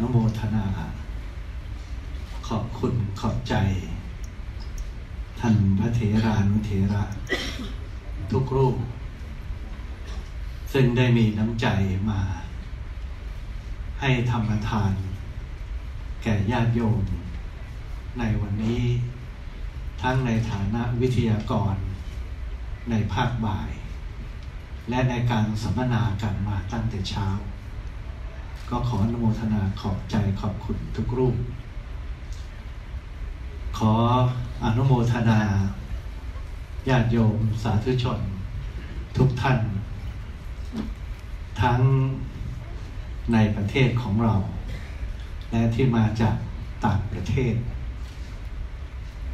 นุโมทนา ขอบคุณขอบใจ ท่านพระเถรานุเถระ ทุกรูป ซึ่งได้มีน้ำใจมา ให้ธรรมทาน แก่ญาติโยม ในวันนี้ ทั้งในฐานะวิทยากร ในภาคบ่าย และในการสัมมนากันมาตั้งแต่เช้า ก็ขออนุโมทนาขอบใจขอบคุณทุกรูป ขออนุโมทนาญาติโยมสาธุชน ทุกท่าน ทั้งในประเทศของเรา และที่มาจากต่างประเทศ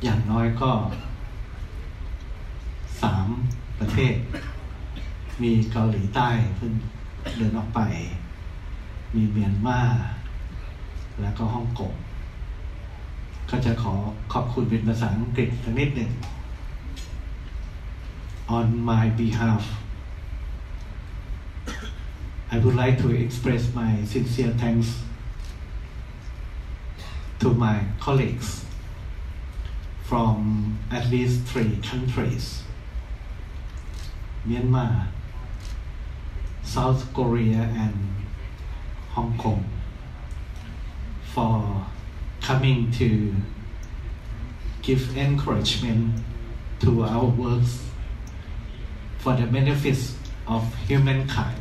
อย่างน้อยก็สามประเทศ มีเกาหลีใต้เพิ่งเดินออกไป มีเมียนมาแล้วก็ฮ่องกงก็จะขอขอบคุณเป็นภาษาอังกฤษสักนิดหนึ่ง On my behalf I would like to express my sincere thanks to my colleagues from at least three countries Myanmar, South Korea, and Hong Kong for coming to give encouragement to our works for the benefits of humankind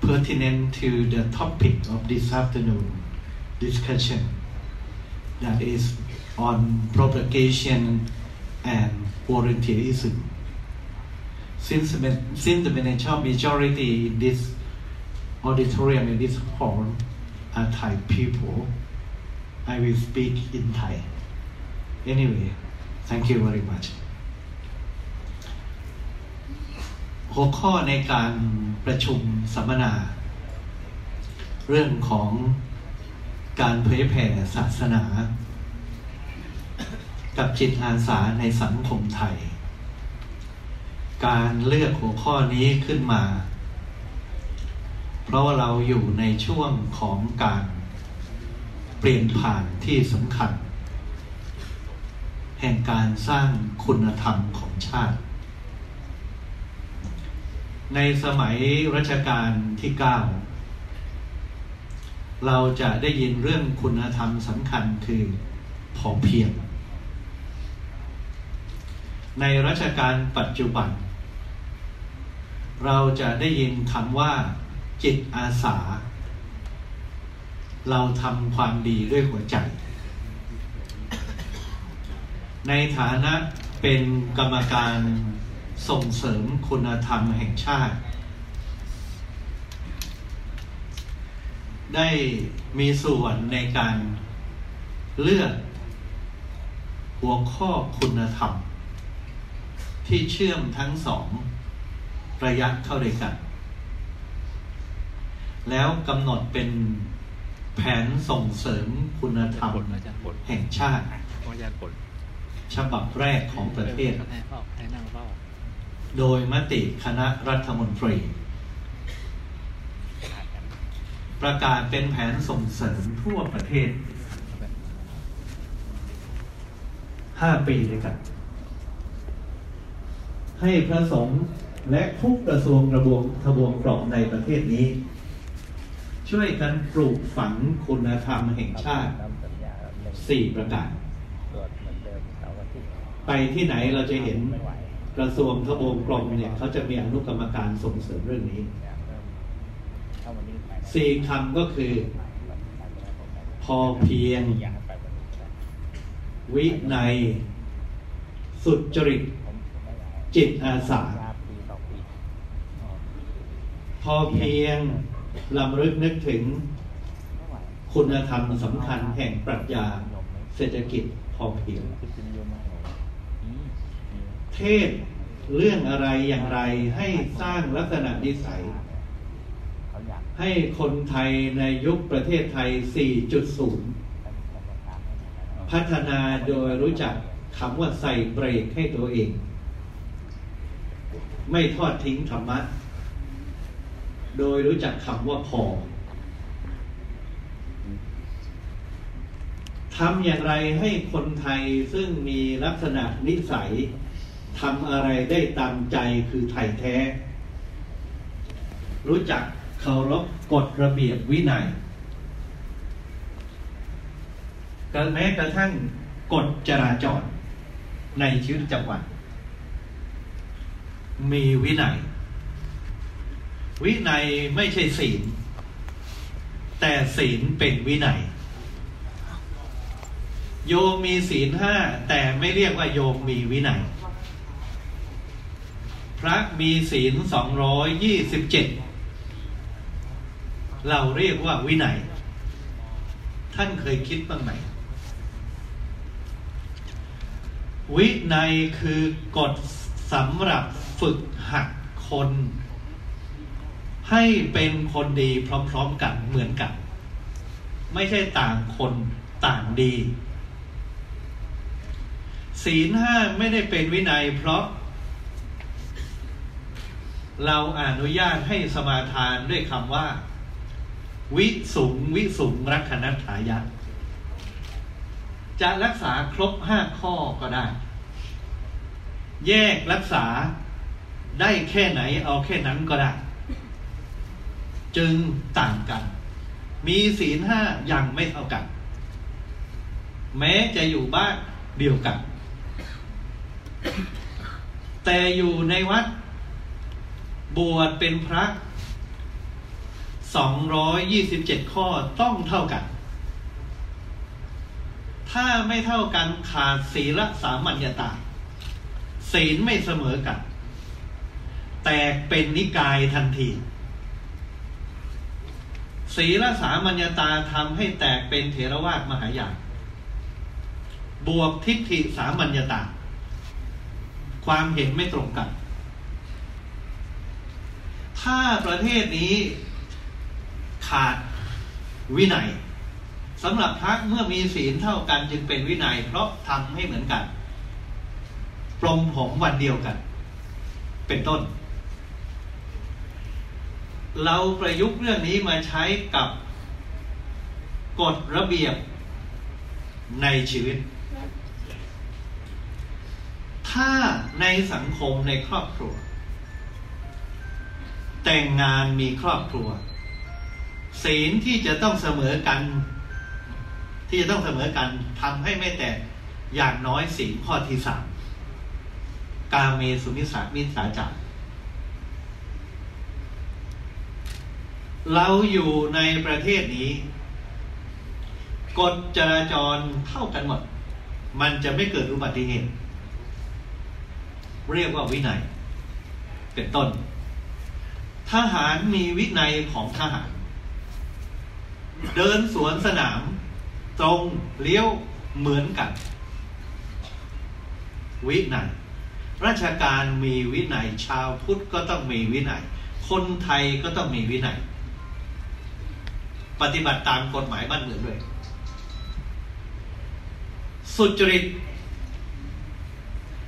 pertinent to the topic of this afternoon discussion that is on propagation and volunteerism. Since, since the majority in this auditorium in this hall are Thai people, I will speak in Thai. Anyway, thank you very much. หัวข้อในการประชุมสัมมนา เรื่องของการเผยแผ่ศาสนา กับจิตอาสาในสังคมไทย การเลือกหัวข้อนี้ขึ้นมา เพราะว่าเราอยู่ในช่วงของการเปลี่ยนผ่านที่สำคัญ แห่งการสร้างคุณธรรมของชาติ ในสมัยรัชกาลที่ 9 เราจะได้ยินเรื่องคุณธรรมสำคัญคือพอเพียง ในรัชกาลปัจจุบัน เราจะได้ยินคำว่า จิตอาสา เราทำความดีด้วยหัวใจ ในฐานะเป็นกรรมการส่งเสริมคุณธรรมแห่งชาติ ได้มีส่วนในการเลือกหัวข้อคุณธรรม ที่เชื่อมทั้งสองระยะเข้าด้วยกัน แล้วกำหนดเป็นแผนส่งเสริมคุณธรรมผลอาจารย์ผลแห่งชาติอาจารย์ผลฉบับแรกของประเทศให้เฝ้าให้นั่งเฝ้าโดยมติคณะรัฐมนตรี ประกาศเป็นแผนส่งเสริมทั่วประเทศ5ปีด้วยกัน ให้พระสงฆ์และทุกกระทรวงกระบวงทบวงกรอบในประเทศนี้ ช่วยกันปลูกฝังคุณธรรมแห่งชาติ4ประการไปที่ไหนเราจะเห็นกระทรวงทบวงกรมเนี่ยเขาจะมีอนุกรรมการส่งเสริมเรื่องนี้สี่คำก็คือ พอเพียง วิในยสุจริต จิตอาสา พอเพียง ลำลึกนึกถึงคุณธรรมสำคัญแห่งปรัชญาเศรษฐกิจพอเพียง เทศเรื่องอะไรอย่างไรให้สร้างลักษณะนิสัย ให้คนไทยในยุคประเทศไทย 4.0 พัฒนาโดยรู้จักคำว่าใส่เบรกให้ตัวเอง ไม่ทอดทิ้งธรรมะ โดยรู้จักคำว่าพอทำอย่างไรให้คนไทยซึ่งมีลักษณะนิสัยทำอะไรได้ตามใจคือไทยแท้ รู้จักเคารพกฎระเบียบวินัยกัแม้กระทั่งกฎจราจรในชีวิตประจำวันมีวินัย วินัยไม่ใช่ศีล แต่ศีลเป็นวินัย โยมมีศีลห้าแต่ไม่เรียกว่าโยมมีวินัย พระมีศีลสองร้อยยี่สิบเจ็ดเราเรียกว่าวินัย ท่านเคยคิดบ้างไหมวินัยคือกฎสำหรับฝึกหัดคน ให้เป็นคนดีพร้อมๆกันเหมือนกัน ไม่ใช่ต่างคนต่างดี ศีลห้าไม่ได้เป็นวินัยเพราะ เราอนุญาตให้สมาทานด้วยคำว่า วิสุงวิสุงรักขณถายะจะรักษาครบห้าข้อก็ได้ แยกรักษาได้แค่ไหนเอาแค่นั้นก็ได้ จึงต่างกัน มีศีลห้ายังไม่เท่ากัน แม้จะอยู่บ้านเดียวกัน แต่อยู่ในวัดบวชเป็นพระ227ข้อต้องเท่ากัน ถ้าไม่เท่ากันขาดศีลสามัญญาตา ศีลไม่เสมอกัน แตกเป็นนิกายทันที ศีลสามัญญาตาทำให้แตกเป็นเถรวาทมหายานบวกทิฏฐิสามัญญาตา ความเห็นไม่ตรงกัน ถ้าประเทศนี้ขาดวินัยสำหรับพระเมื่อมีศีลเท่ากันจึงเป็นวินัย เพราะทำให้เหมือนกันปลงผมวันเดียวกัน เป็นต้น เราประยุกต์เรื่องนี้มาใช้กับกฎระเบียบในชีวิต ถ้าในสังคมในครอบครัว แต่งงานมีครอบครัว ศีลที่จะต้องเสมอกัน ที่จะต้องเสมอกันทำให้ไม่แตกอย่างน้อยศีลข้อที่สามกาเมสุมิสามิสาจาร เราอยู่ในประเทศนี้ กฎจราจรเท่ากันหมด มันจะไม่เกิดอุบัติเหตุ เรียกว่าวินัย เป็นต้น ทหารมีวินัยของทหาร เดินสวนสนาม ตรงเลี้ยวเหมือนกัน วินัยราชการมีวินัย ชาวพุทธก็ต้องมีวินัย คนไทยก็ต้องมีวินัย ปฏิบัติตามกฎหมายบ้านเมืองด้วย สุจริต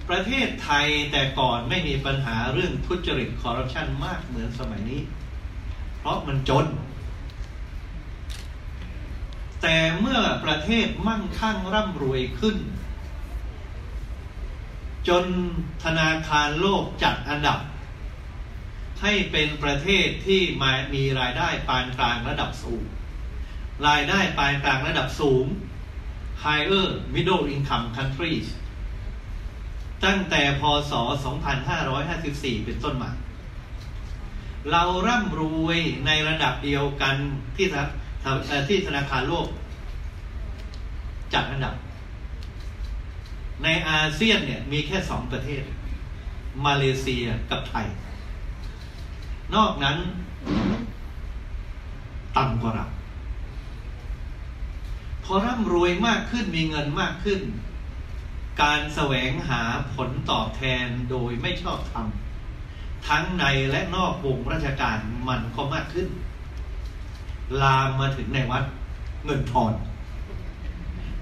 ประเทศไทยแต่ก่อนไม่มีปัญหาเรื่องทุจริตคอร์รัปชันมากเหมือนสมัยนี้ เพราะมันจน แต่เมื่อประเทศมั่งคั่งร่ำรวยขึ้น จนธนาคารโลกจัดอันดับให้เป็นประเทศที่มามีรายได้ปานกลางระดับสูง รายได้ปานกลางระดับสูง higher middle income countries ตั้งแต่พศ 2554 เป็นต้นมาเราร่ำรวยในระดับเดียวกันที่ที่ธนาคารโลก จัดอันดับ ในอาเซียนเนี่ยมีแค่สองประเทศ มาเลเซียกับไทย นอกนั้น ต่ำกว่าเรา พอร่ำรวยมากขึ้นมีเงินมากขึ้น การแสวงหาผลตอบแทนโดยไม่ชอบธรรมทั้งในและนอกวงราชการมันก็มากขึ้น ลามมาถึงในวัดเงินทอน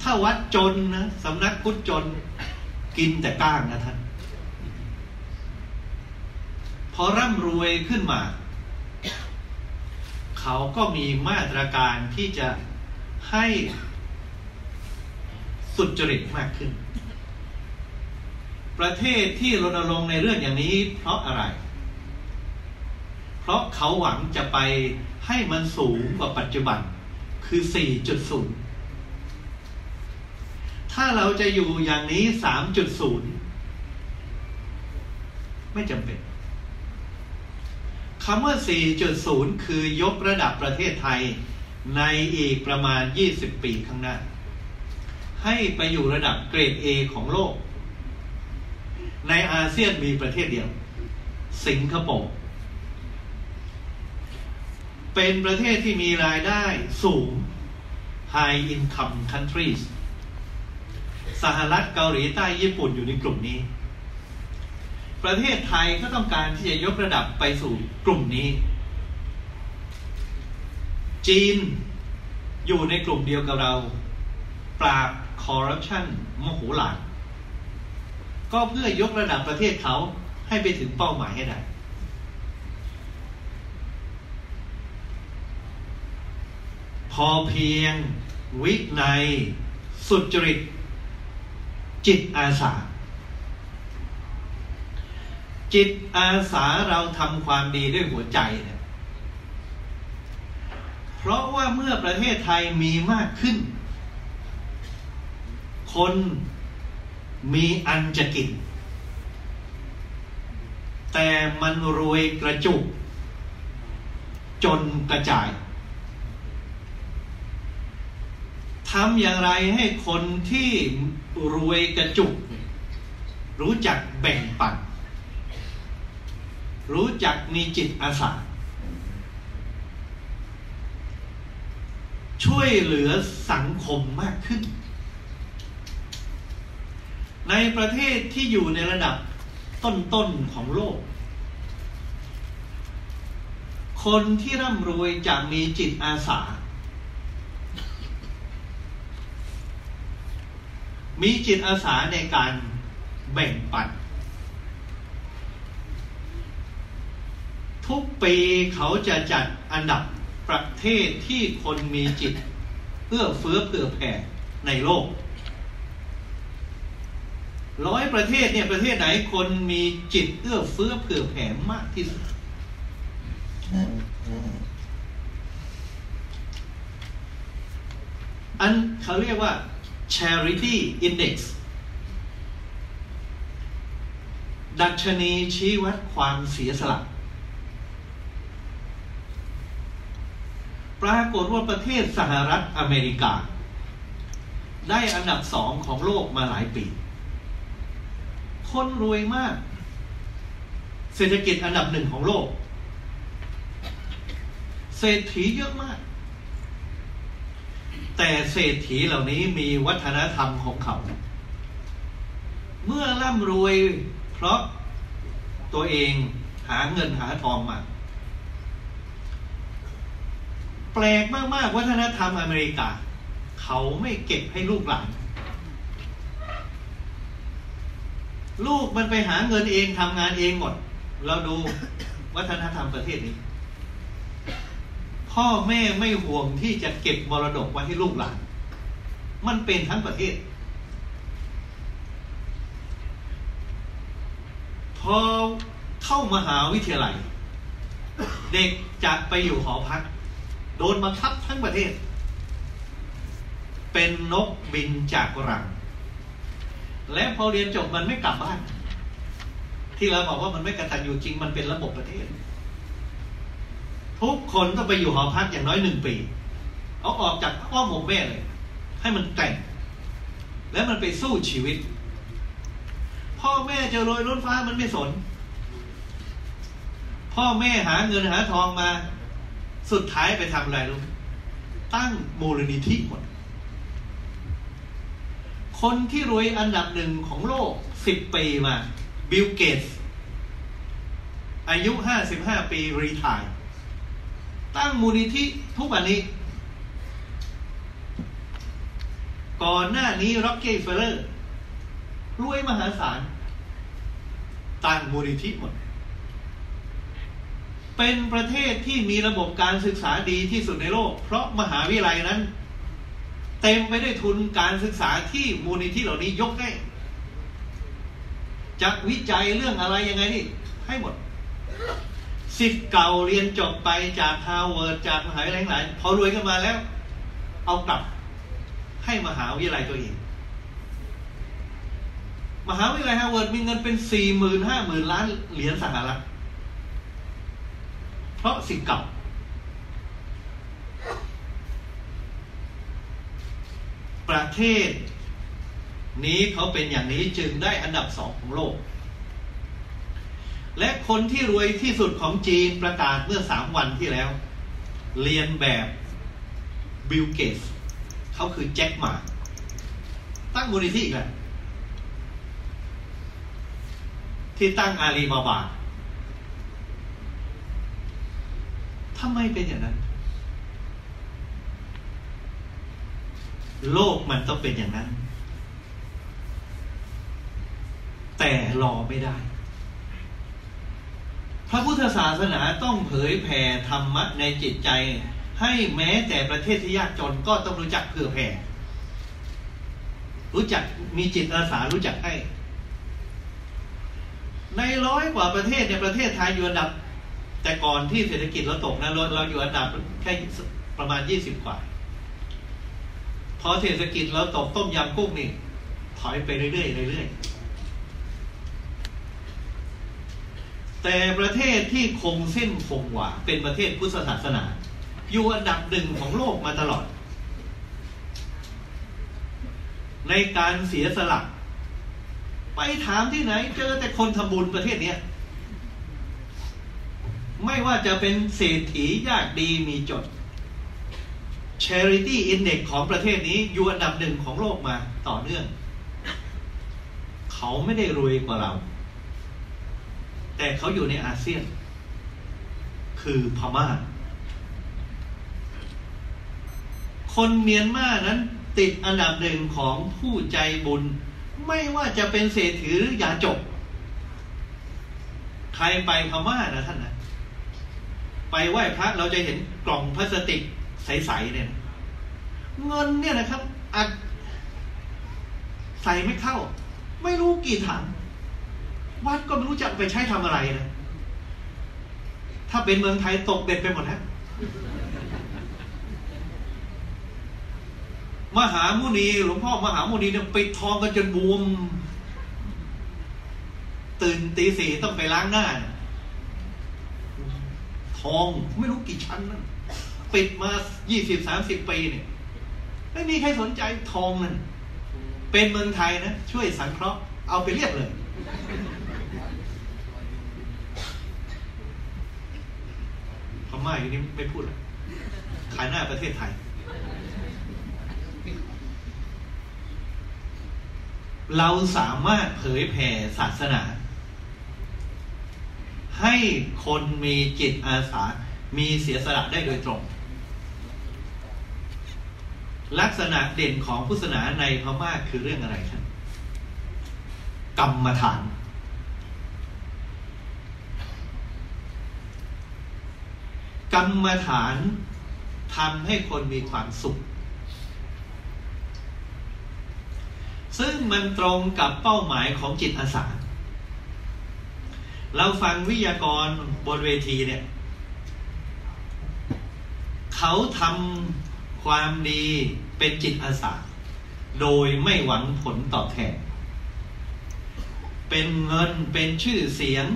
ถ้าวัดจนนะสำนักพุทธจนกินแต่ก้างนะท่าน พอร่ำรวยขึ้นมา เขาก็มีมาตรการที่จะให้ สุจริตมากขึ้น ประเทศที่รณรงค์ในเรื่องอย่างนี้ เพราะอะไร เพราะเขาหวังจะไปให้มันสูงกว่าปัจจุบัน คือ 4.0 ถ้าเราจะอยู่อย่างนี้ 3.0 ไม่จำเป็นคำว่า 4.0 คือยกระดับประเทศไทยในอีกประมาณ 20 ปีข้างหน้า ให้ไปอยู่ระดับเกรด A ของโลก ในอาเซียนมีประเทศเดียว สิงคโปร์เป็นประเทศที่มีรายได้สูง High Income Countries สหรัฐเกาหลีใต้ญี่ปุ่นอยู่ในกลุ่มนี้ ประเทศไทยก็ต้องการที่จะยกระดับไปสู่กลุ่มนี้ จีนอยู่ในกลุ่มเดียวกับเรา ปราบ คอร์รัปชันมโหฬารก็เพื่อยกระดับประเทศเขาให้ไปถึงเป้าหมายให้ได้ พอเพียง วิในสุจริต จิตอาสา จิตอาสาเราทำความดีด้วยหัวใจเนี่ยเพราะว่าเมื่อประเทศไทยมีมากขึ้น คนมีอันจะกิน แต่มันรวยกระจุก จนกระจายทำอย่างไรให้คนที่รวยกระจุก รู้จักแบ่งปัน รู้จักมีจิตอาสาช่วยเหลือสังคมมากขึ้น ในประเทศที่อยู่ในระดับต้นๆของโลก คนที่ร่ำรวยจะมีจิตอาสา มีจิตอาสาในการแบ่งปัน ทุกปีเขาจะจัดอันดับประเทศที่คนมีจิตเอื้อเฟื้อเผื่อแผ่ในโลก ร้อยประเทศเนี่ยประเทศไหนคนมีจิตเอื้อเฟื้อเผื่อแผ่มากที่สุดอันเขาเรียกว่า charity index ดัชนีชี้วัดความเสียสละ ปรากฏว่าประเทศสหรัฐอเมริกา ได้อันดับสองของโลกมาหลายปี คนรวยมาก เศรษฐกิจอันดับหนึ่งของโลก เศรษฐีเยอะมาก แต่เศรษฐีเหล่านี้มีวัฒนธรรมของเขา เมื่อร่ำรวยเพราะตัวเองหาเงินหาทองมาแปลกมาก ๆ วัฒนธรรมอเมริกา เขาไม่เก็บให้ลูกหลาน ลูกมันไปหาเงินเองทำงานเองหมด เราดูวัฒนธรรมประเทศนี้ พ่อแม่ไม่ห่วงที่จะเก็บมรดกไว้ให้ลูกหลาน มันเป็นทั้งประเทศ พอเข้ามหาวิทยาลัย เด็กจะไปอยู่หอพัก โดนบังคับทั้งประเทศ เป็นนกบินจากรัง และพอเรียนจบมันไม่กลับบ้าน ที่เราบอกว่ามันไม่กระตันอยู่จริงมันเป็นระบบประเทศ ทุกคนต้องไปอยู่หอพักอย่างน้อยหนึ่งปี เอาออกจากอ้อมอกแม่เลย ให้มันแต่ง แล้วมันไปสู้ชีวิต พ่อแม่จะโรยล้นฟ้ามันไม่สน พ่อแม่หาเงินหาทองมา สุดท้ายไปทำอะไรรู้ไหมตั้งมูลนิธิหมด คนที่รวยอันดับหนึ่งของโลกสิบปีมาบิลเกตส์อายุห้าสิบห้าปี retire ตั้งมูลนิธิทุกวันนี้ ก่อนหน้านี้ร็อกกีเฟลเลอร์รวยมหาศาลตั้งมูลนิธิหมด เป็นประเทศที่มีระบบการศึกษาดีที่สุดในโลก เพราะมหาวิทยาลัยนั้น เต็มไปด้วยทุนการศึกษาที่มูลนิธิเหล่านี้ยกให้จะวิจัยเรื่องอะไรยังไงนี่ให้หมดศิษย์เก่าเรียนจบไปจากฮาร์วาร์ดจากมหาวิทยาลัยหลายพอรวยขึ้นมาแล้ว เอากลับให้มหาวิทยาลัยตัวเองมหาวิทยาลัยฮาร์วาร์ดมีเงินเป็นสี่หมื่นห้าหมื่นล้านเหรียญสหรัฐเพราะศิษย์เก่า ประเทศ นี้เขาเป็นอย่างนี้จึงได้อันดับสองของโลก และคนที่รวยที่สุดของจีนประกาศเมื่อสามวันที่แล้ว เลียนแบบบิลเกตส์เขาคือแจ็คหม่าตั้งมูลนิธิอีกแล้วที่ตั้งอาลีบาบาทำไมเป็นอย่างนั้น โลกมันต้องเป็นอย่างนั้น แต่รอไม่ได้ พระพุทธศาสนาต้องเผยแผ่ธรรมะในจิตใจ ให้แม้แต่ประเทศที่ยากจนก็ต้องรู้จักเผื่อแผ่ รู้จักมีจิตอาสารู้จักให้ ในร้อยกว่าประเทศในประเทศไทยอยู่อันดับ แต่ก่อนที่เศรษฐกิจเราตกนะเราเราอยู่อันดับแค่ประมาณยี่สิบกว่า พอเศรษฐกิจเราตกต้มยำกุ้งนี่ ถอยไปเรื่อยๆเรื่อยๆแต่ประเทศที่คงเส้นคงวาเป็นประเทศพุทธศาสนา อยู่อันดับหนึ่งของโลกมาตลอด ในการเสียสละไปถามที่ไหน เจอแต่คนทำบุญประเทศเนี้ยไม่ว่าจะเป็นเศรษฐียากดีมีจด Charity Index ของประเทศนี้อยู่อันดับหนึ่งของโลกมาต่อเนื่อง เขาไม่ได้รวยกว่าเรา แต่เขาอยู่ในอาเซียน คือพม่า คนเมียนมานั้นติดอันดับหนึ่งของผู้ใจบุญ ไม่ว่าจะเป็นเศรษฐีหรือยาจก ใครไปพม่านะท่านนะไปไหว้พระเราจะเห็นกล่องพลาสติก ใสๆเนี่ยเงินเนี่ยนะครับอัดใส่ไม่เข้า ไม่รู้กี่ถัง วัดก็ไม่รู้จะไปใช้ทำอะไรนะถ้าเป็นเมืองไทยตกเบ็ดไปหมดฮะมหามุนีหลวงพ่อมหามุนีเนี่ยปิดทองกันจนบวม ตื่นตีสี่ต้องไปล้างหน้า ทองไม่รู้กี่ชั้นนั่น ปิดมายี่สิบสามสิบปีเนี่ยไม่มีใครสนใจทองนั่นเป็นเมืองไทยนะ ช่วยสังเคราะห์เอาไปเรียบเลย พม่าอยู่นี่ไม่พูดเลยขายหน้าประเทศไทย เราสามารถเผยแผ่ศาสนา ให้คนมีจิตอาสา มีเสียสละได้โดยตรง ลักษณะเด่นของพุทธศาสนาในพม่าคือเรื่องอะไรครับกรรมฐาน กรรมฐานทำให้คนมีความสุข ซึ่งมันตรงกับเป้าหมายของจิตอาสา เราฟังวิทยากรบนเวทีเนี่ย เขาทำ ความดีเป็นจิตอาสาโดยไม่หวังผลตอบแทน เป็นเงินเป็นชื่อเสียง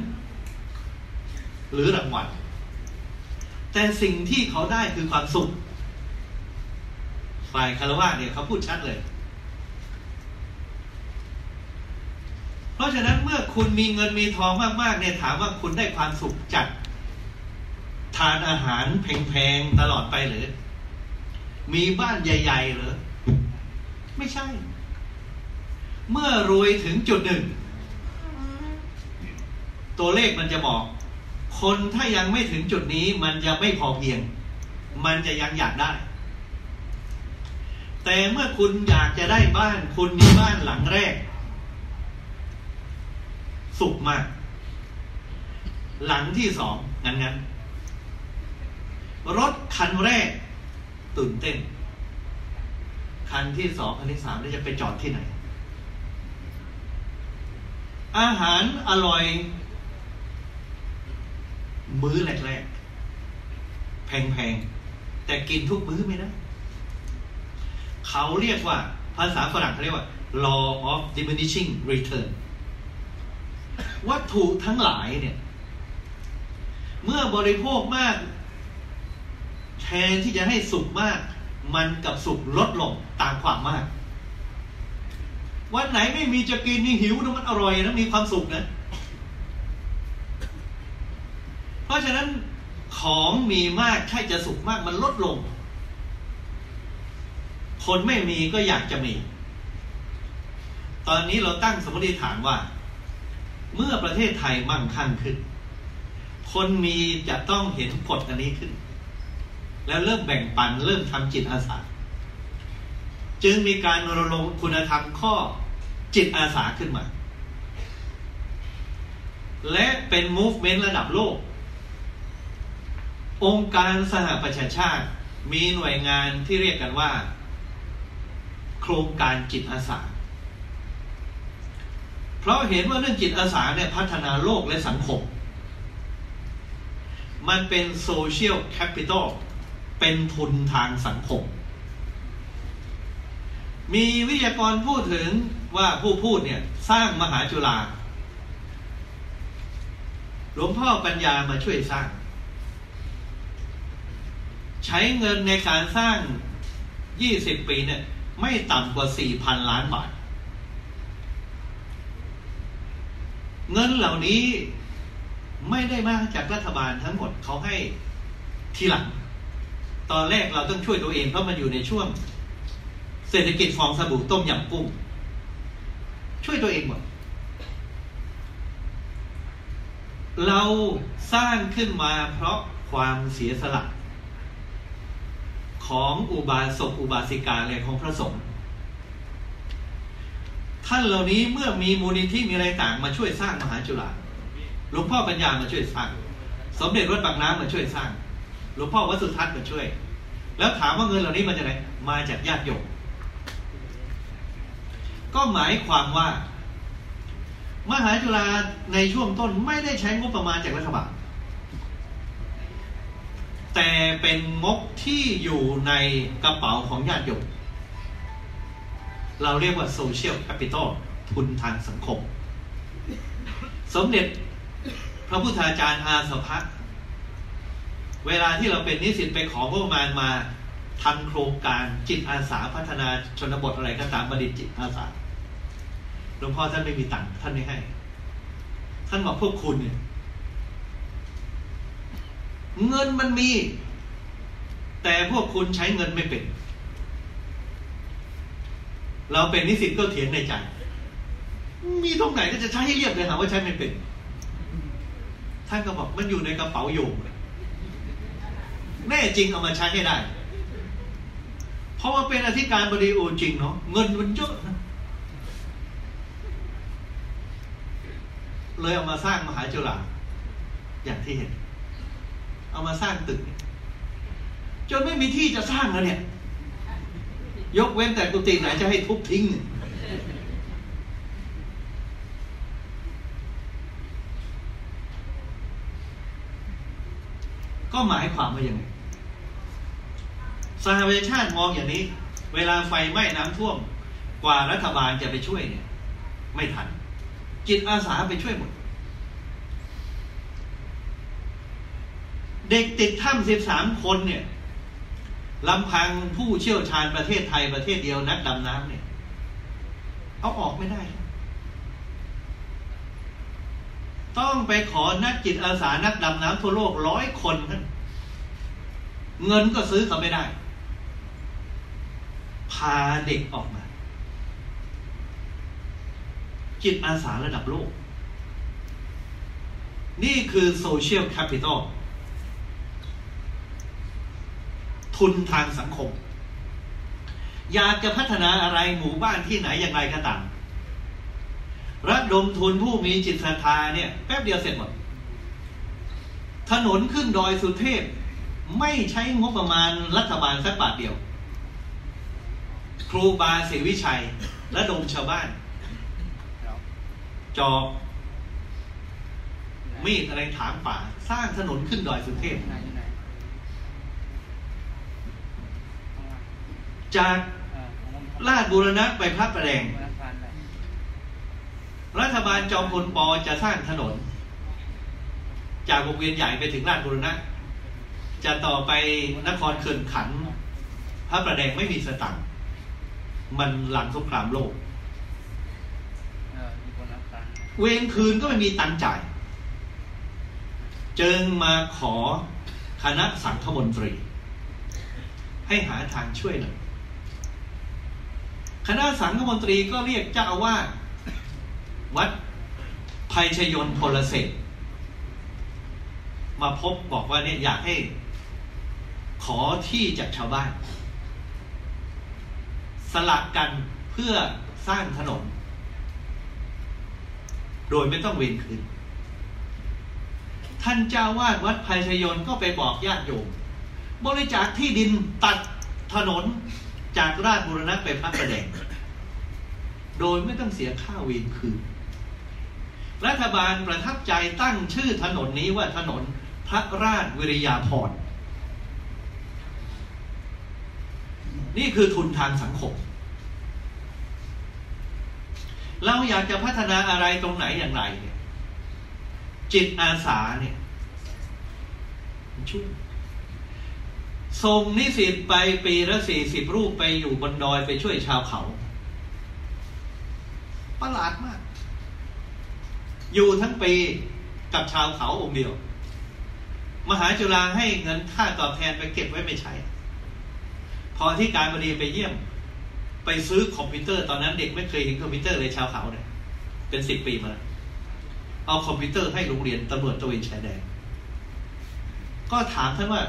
หรือรางวัลแต่สิ่งที่เขาได้คือความสุข ฝ่ายคารวะเนี่ยเขาพูดชัดเลย เพราะฉะนั้นเมื่อคุณมีเงินมีทองมากๆเนี่ยถามว่าคุณได้ความสุขจากทานอาหารแพงๆตลอดไปหรือ มีบ้านใหญ่ๆหรอ ไม่ใช่ เมื่อรวยถึงจุดหนึ่ง ตัวเลขมันจะบอก คนถ้ายังไม่ถึงจุดนี้ มันจะไม่พอเพียง มันจะยังอยากได้ แต่เมื่อคุณอยากจะได้บ้าน คุณมีบ้านหลังแรก สุขมาก หลังที่สองงั้นงั้นรถคันแรก ตื่นเต้น คันที่สองคันที่สามแล้วจะไปจอดที่ไหน อาหารอร่อย มื้อแรกๆ แพงๆ แต่กินทุกมื้อไม่ได้เขาเรียกว่า ภาษาฝรั่งเขาเรียกว่า law of diminishing return วัตถุทั้งหลายเนี่ย เมื่อบริโภคมาก แทนที่จะให้สุขมาก มันกับสุขลดลงตามความมาก วันไหนไม่มีจะกินนี่หิวนะมันอร่อยนะมีความสุขนะ เพราะฉะนั้นของมีมากใช่จะสุขมากมันลดลง คนไม่มีก็อยากจะมี ตอนนี้เราตั้งสมมติฐานว่า เมื่อประเทศไทยมั่งคั่งขึ้น คนมีจะต้องเห็นกฎอันนี้ขึ้น แล้วเริ่มแบ่งปันเริ่มทำจิตอาสา จึงมีการรณรงค์คุณธรรมข้อจิตอาสาขึ้นมา และเป็น movement ระดับโลก องค์การสหประชาชาติมีหน่วยงานที่เรียกกันว่า โครงการจิตอาสา เพราะเห็นว่าเรื่องจิตอาสาเนี่ยพัฒนาโลกและสังคม มันเป็นโซเชียลแคปิตอล เป็นทุนทางสังคม มีวิทยากรพูดถึงว่าผู้พูดเนี่ยสร้างมหาจุฬาหลวงพ่อปัญญามาช่วยสร้าง ใช้เงินในการสร้าง 20 ปีเนี่ย ไม่ต่ำกว่า 4,000 ล้านบาท เงินเหล่านี้ไม่ได้มาจากรัฐบาลทั้งหมดเขาให้ทีหลัง ตอนแรกเราต้องช่วยตัวเองเพราะมันอยู่ในช่วง เศรษฐกิจฟองสบู่ต้มยำกุ้ง ช่วยตัวเองหมดเราสร้างขึ้นมาเพราะความเสียสละ ของอุบาสกอุบาสิกาและของพระสงฆ์ท่านเหล่านี้เมื่อมีมูลนิธิมีอะไรต่างมาช่วยสร้างมหาจุฬาหลวงพ่อปัญญามาช่วยสร้าง สมเด็จวัดบางน้ำมาช่วยสร้าง หลวงพ่อวัดสุทัศน์มาช่วย แล้วถามว่าเงินเหล่านี้มาจากไหนมาจากญาติโยมก็หมายความว่า มหาจุฬาในช่วงต้นไม่ได้ใช้งบประมาณจากรัฐบาลแต่เป็นงบที่อยู่ในกระเป๋าของญาติโยมเราเรียกว่า social capital ทุนทางสังคม สมเด็จพระพุทธาจารย์อาสพัก เวลาที่เราเป็นนิสิตไปของบประมาณมาทำโครงการจิตอาสาพัฒนาชนบทอะไรก็ตามบัณฑิตจิตอาสาหลวงพ่อท่านไม่มีตังค์ท่านไม่ให้ ท่านบอกพวกคุณเนี่ยเงินมันมี แต่พวกคุณใช้เงินไม่เป็น เราเป็นนิสิตก็เถียงในใจ มีตรงไหนก็จะใช้ให้เรียบเลยหาว่าใช้ไม่เป็น ท่านก็บอกมันอยู่ในกระเป๋าโยม แน่จริงเอามาใช้ให้ได้ เพราะว่าเป็นอธิการบดีโอจริงเนาะเงินมันเยอะเลยเอามาสร้างมหาจุฬาอย่างที่เห็น เอามาสร้างตึก จนไม่มีที่จะสร้างแล้วเนี่ย ยกเว้นแต่กุฏิไหนจะให้ทุบทิ้งก็หมายความว่าอย่างไง สหประชาชาติมองอย่างนี้ เวลาไฟไหม้น้ำท่วม กว่ารัฐบาลจะไปช่วยเนี่ย ไม่ทัน จิตอาสาไปช่วยหมด เด็กติดถ้ำสิบสามคนเนี่ยลำพังผู้เชี่ยวชาญประเทศไทยประเทศเดียวนักดำน้ำเนี่ย เอาออกไม่ได้ ต้องไปขอนักจิตอาสานักดำน้ำทั่วโลกร้อยคนนั่นเงินก็ซื้อเขาไม่ได้ พาเด็กออกมา จิตอาสาระดับโลก นี่คือ social capital ทุนทางสังคม อยากจะพัฒนาอะไรหมู่บ้านที่ไหนอย่างไรก็ตามระดมทุนผู้มีจิตศรัทธาเนี่ย แป๊บเดียวเสร็จหมด ถนนขึ้นดอยสุเทพ ไม่ใช้งบประมาณรัฐบาลสักบาทเดียว ครูบาศรีวิชัยและดมชาวบ้านจอบมีดอะไรถางป่า สร้างถนนขึ้นดอยสุเทพ จากลาดบูรณะไปพระประแดง รัฐบาลจอมพลปอจะสร้างถนน จากวงเวียนใหญ่ไปถึงลาดบูรณะ จะต่อไปนครเขื่อนขัน พระประแดงไม่มีสตังค์ มันหลังสงครามโลกเออมีคนรับตังค์นะเวรคืนก็ไม่มีตังค์จ่าย จึงมาขอคณะสังฆมนตรี ให้หาทางช่วยหน่อยคณะสังฆมนตรีก็เรียกเจ้าอาวาสวัดภัยชยนต์พลเศษมาพบบอกว่าเนี่ยอยากให้ ขอที่จากชาวบ้าน สลักกันเพื่อสร้างถนน โดยไม่ต้องเวรคืน ท่านเจ้าวาดวัดภัยชยนต์ก็ไปบอกญาติโยม บริจาคที่ดินตัดถนนจากราชบุรณะไปพระประแดง โดยไม่ต้องเสียค่าเวรคืน รัฐบาลประทับใจตั้งชื่อถนนนี้ว่าถนนพระราชวิริยาพรณ์ นี่คือทุนทางสังคม เราอยากจะพัฒนาอะไรตรงไหนอย่างไรเนี่ยจิตอาสาเนี่ยช่วยส่งนิสิตไปปีละสี่สิบรูปไปอยู่บนดอยไปช่วยชาวเขา ประหลาดมาก อยู่ทั้งปีกับชาวเขาองค์เดียว มหาจุฬาให้เงินค่าตอบแทนไปเก็บไว้ไม่ใช้ พอที่การบดีไปเยี่ยม ไปซื้อคอมพิวเตอร์ตอนนั้นเด็กไม่เคยเห็นคอมพิวเตอร์เลยชาวเขาเนี่ยเป็นสิบปีมาเอาคอมพิวเตอร์ให้โรงเรียนตำรวจตระเวนชายแดนก็ถามท่านว่า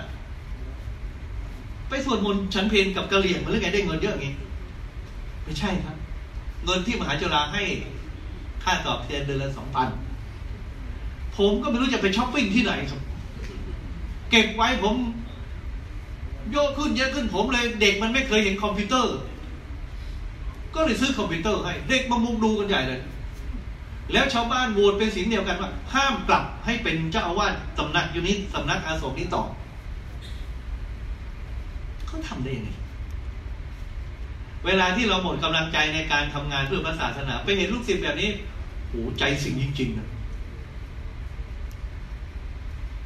ไปสวดมนต์ชั้นเพลกับกะเหรี่ยงมันเรื่องไงได้เงินเยอะไงไม่ใช่ครับ เงินที่มหาจุฬาให้ค่าตอบแทนเดือนละสองพันผมก็ไม่รู้จะไปช้อปปิ้งที่ไหนครับ เก็บไว้ผม โยกขึ้นเยอะขึ้นผมเลย เด็กมันไม่เคยเห็นคอมพิวเตอร์ ก็เลยซื้อคอมพิวเตอร์ให้ เด็กมามุงดูกันใหญ่เลย แล้วชาวบ้านโหวตเป็นเสียงเดียวกันว่าห้ามกลับให้เป็นเจ้าอาวาสสำนักอยู่นี้สำนักอาสมนี้ต่อเขาทำได้ยังไงเวลาที่เราหมดกำลังใจในการทำงานเพื่อพระศาสนา ไปเห็นลูกศิษย์แบบนี้โอ้ใจสิ่งจริงๆนะ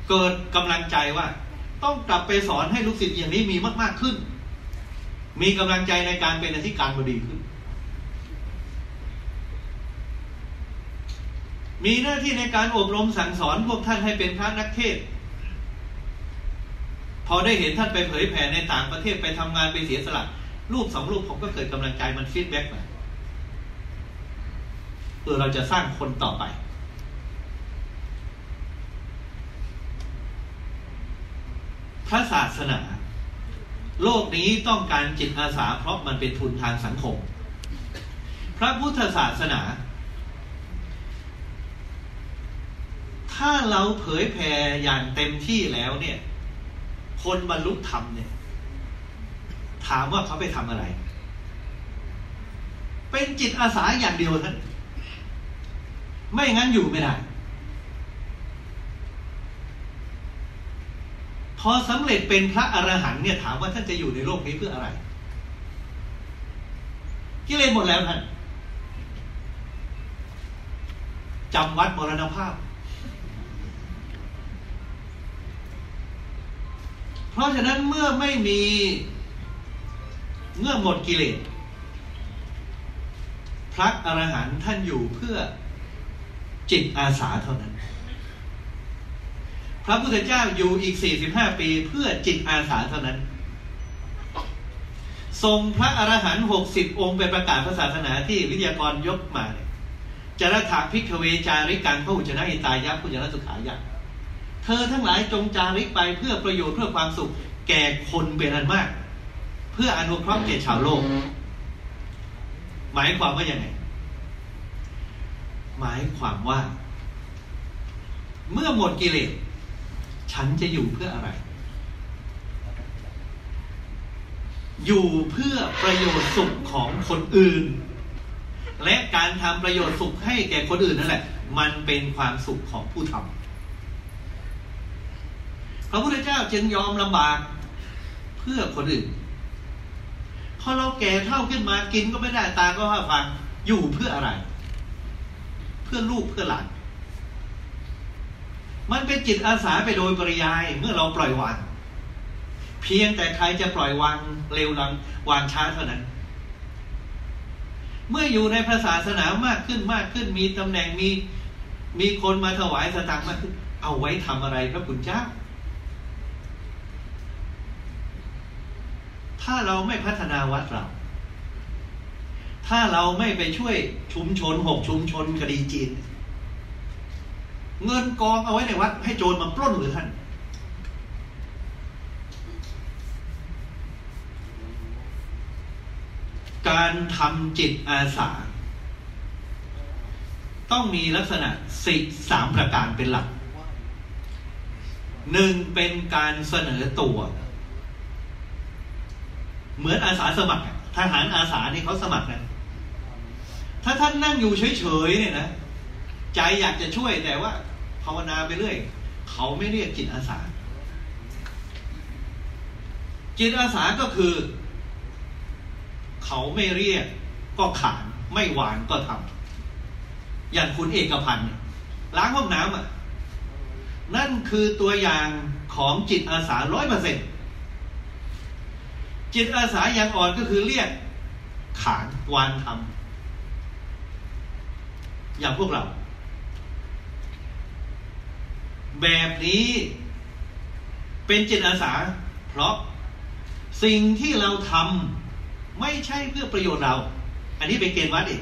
เกิดกำลังใจว่า ต้องกลับไปสอนให้ลูกศิษย์อย่างนี้มีมากๆขึ้น มีกำลังใจในการเป็นอธิการบดีขึ้น มีหน้าที่ในการอบรมสั่งสอนพวกท่านให้เป็นพระนักเทศ พอได้เห็นท่านไปเผยแผ่ในต่างประเทศไปทำงานไปเสียสละรูปสองรูปผมก็เกิดกำลังใจมันฟีดแบ็กมาเออเราจะสร้างคนต่อไป ระศาสนา โลกนี้ต้องการจิตอาสาเพราะมันเป็นทุนทางสังคม พระพุทธศาสนา ถ้าเราเผยแผ่อย่างเต็มที่แล้วเนี่ย คนบรรลุธรรมเนี่ย ถามว่าเขาไปทำอะไร เป็นจิตอาสาอย่างเดียวท่านไม่งั้นอยู่ไม่ได้ พอสำเร็จเป็นพระอรหันต์เนี่ยถามว่าท่านจะอยู่ในโลกนี้เพื่ออะไร กิเลสหมดแล้วท่านจำวัดมรณภาพ เพราะฉะนั้นเมื่อไม่มีเมื่อหมดกิเลสพระอรหันต์ท่านอยู่เพื่อจิตอาสาเท่านั้น พระพุทธเจ้าอยู่อีก 45 ปีเพื่อจิตอาสาเท่านั้น ทรงพระอรหันต์60 องค์เป็นประกาศพระศาสนาที่วิทยากรยกมาเนี่ยจรถาพิกเวจาริกังพระอุจนะอิตายะพุจนะสุขายะเธอทั้งหลายจงจาริกไปเพื่อประโยชน์เพื่อความสุข แก่คนเป็นอันมาก เพื่ออนุเคราะห์แก่ชาวโลก หมายความว่าอย่างไง หมายความว่า เมื่อหมดกิเลส ฉันจะอยู่เพื่ออะไร อยู่เพื่อประโยชน์สุขของคนอื่น และการทำประโยชน์สุขให้แก่คนอื่นนั่นแหละ มันเป็นความสุขของผู้ทำพระพุทธเจ้าจึงยอมลำบากเพื่อคนอื่นพอเราแก่เท่าขึ้นมากินก็ไม่ได้ตาก็ห้าฟังอยู่เพื่ออะไร เพื่อลูกเพื่อหลาน มันเป็นจิตอาสาไปโดยปริยายเมื่อเราปล่อยวาง เพียงแต่ใครจะปล่อยวางเร็วลังวางช้าเท่านั้น เมื่ออยู่ในพระศาสนามากขึ้นมากขึ้นมีตำแหน่งมีมีคนมาถวายสตางค์มากขึ้น เอาไว้ทำอะไรพระคุณเจ้า ถ้าเราไม่พัฒนาวัดเรา ถ้าเราไม่ไปช่วยชุมชนหกชุมชนคดีจีน เงินกองเอาไว้ในวัด ให้โจรมาปล้นหรือท่านการทำจิตอาสา ต้องมีลักษณะสิสามประการเป็นหลักหนึ่งเป็นการเสนอตัว เหมือนอาสาสมัครทหารอาสานี่เขาสมัครนะถ้าท่านนั่งอยู่เฉยๆเนี่ยนะ ใจอยากจะช่วยแต่ว่า ภาวนาไปเรื่อย เขาไม่เรียกจิตอาสา จิตอาสาก็คือ เขาไม่เรียกก็ขานไม่หวานก็ทำอย่างคุณเอกพันธ์ล้างห้องน้ำอะ นั่นคือตัวอย่างของจิตอาสาร้อยเปอร์เซ็นจิตอาสาอย่างอ่อนก็คือเรียกขานวานทำอย่างพวกเรา แบบนี้เป็นจิตอาสา เพราะสิ่งที่เราทำไม่ใช่เพื่อประโยชน์เรา อันนี้เป็นเกณฑ์วัดอีก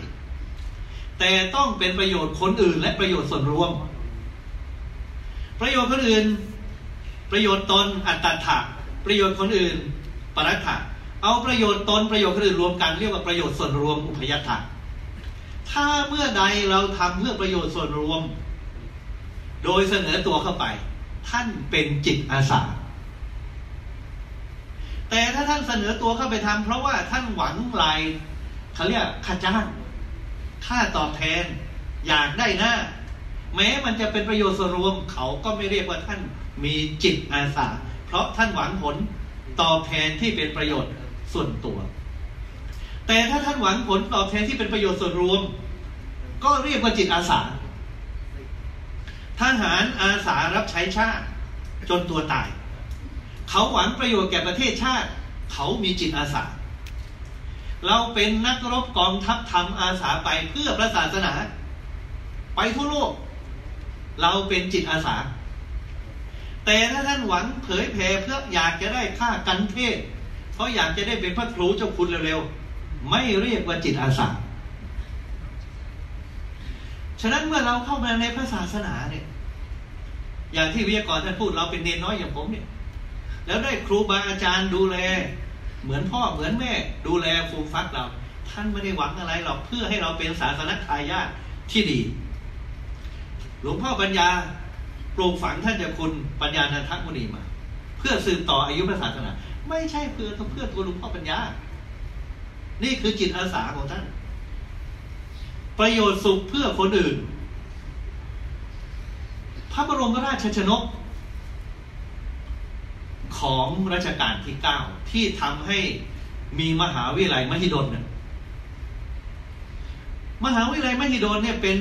แต่ต้องเป็นประโยชน์คนอื่น และประโยชน์ส่วนรวม ประโยชน์คนอื่น ประโยชน์ตนอัตตถะประโยชน์คนอื่น ปรัตถะเอาประโยชน์ตนประโยชน์คนอื่นรวมกันเรียกว่าประโยชน์ส่วนรวมอุพยัตถะถ้าเมื่อใดเราทำเพื่อประโยชน์ส่วนรวม โดยเสนอตัวเข้าไป ท่านเป็นจิตอาสา แต่ถ้าท่านเสนอตัวเข้าไปทำเพราะว่าท่านหวังรายเขาเรียกค่าจ้างค่าตอบแทน อยากได้หน้า แม้มันจะเป็นประโยชน์ส่วนรวมเขาก็ไม่เรียกว่าท่านมีจิตอาสา เพราะท่านหวังผลตอบแทนที่เป็นประโยชน์ส่วนตัว แต่ถ้าท่านหวังผลตอบแทนที่เป็นประโยชน์ส่วนรวม ก็เรียกว่าจิตอาสา ทหารอาสารับใช้ชาติ จนตัวตาย เขาหวังประโยชน์แก่ประเทศชาติ เขามีจิตอาสา เราเป็นนักรบกองทัพทำอาสาไปเพื่อพระศาสนา ไปทั่วโลก เราเป็นจิตอาสา แต่ถ้าท่านหวังเผยแผ่เพื่ออยากจะได้ค่ากันเทศเพราะอยากจะได้เป็นพระครูเจ้าคุณเร็วๆไม่เรียกว่าจิตอาสาฉะนั้นเมื่อเราเข้ามาในพระศาสนาเนี่ย อย่างที่วิทยากรท่านพูดเราเป็นเนนน้อยอย่างผมเนี่ย แล้วได้ครูบาอาจารย์ดูแล เหมือนพ่อเหมือนแม่ ดูแลฟูมฟักเรา ท่านไม่ได้หวังอะไรหรอกเพื่อให้เราเป็นศาสนทายาทที่ดี หลวงพ่อปัญญาปลูกฝังท่านจ้าคุณปัญญานันทมุนีมา เพื่อสืบต่ออายุพระศาสนาไม่ใช่เพื่อเพื่อตัวหลวงพ่อปัญญา นี่คือจิตอาสาของท่าน ประโยชน์สุขเพื่อคนอื่น พระบรมราชชนก ของรัชกาลที่เก้าที่ทำให้มีมหาวิทยาลัยมหิดลเนี่ยมหาวิทยาลัยมหิดลเนี่ยเป็น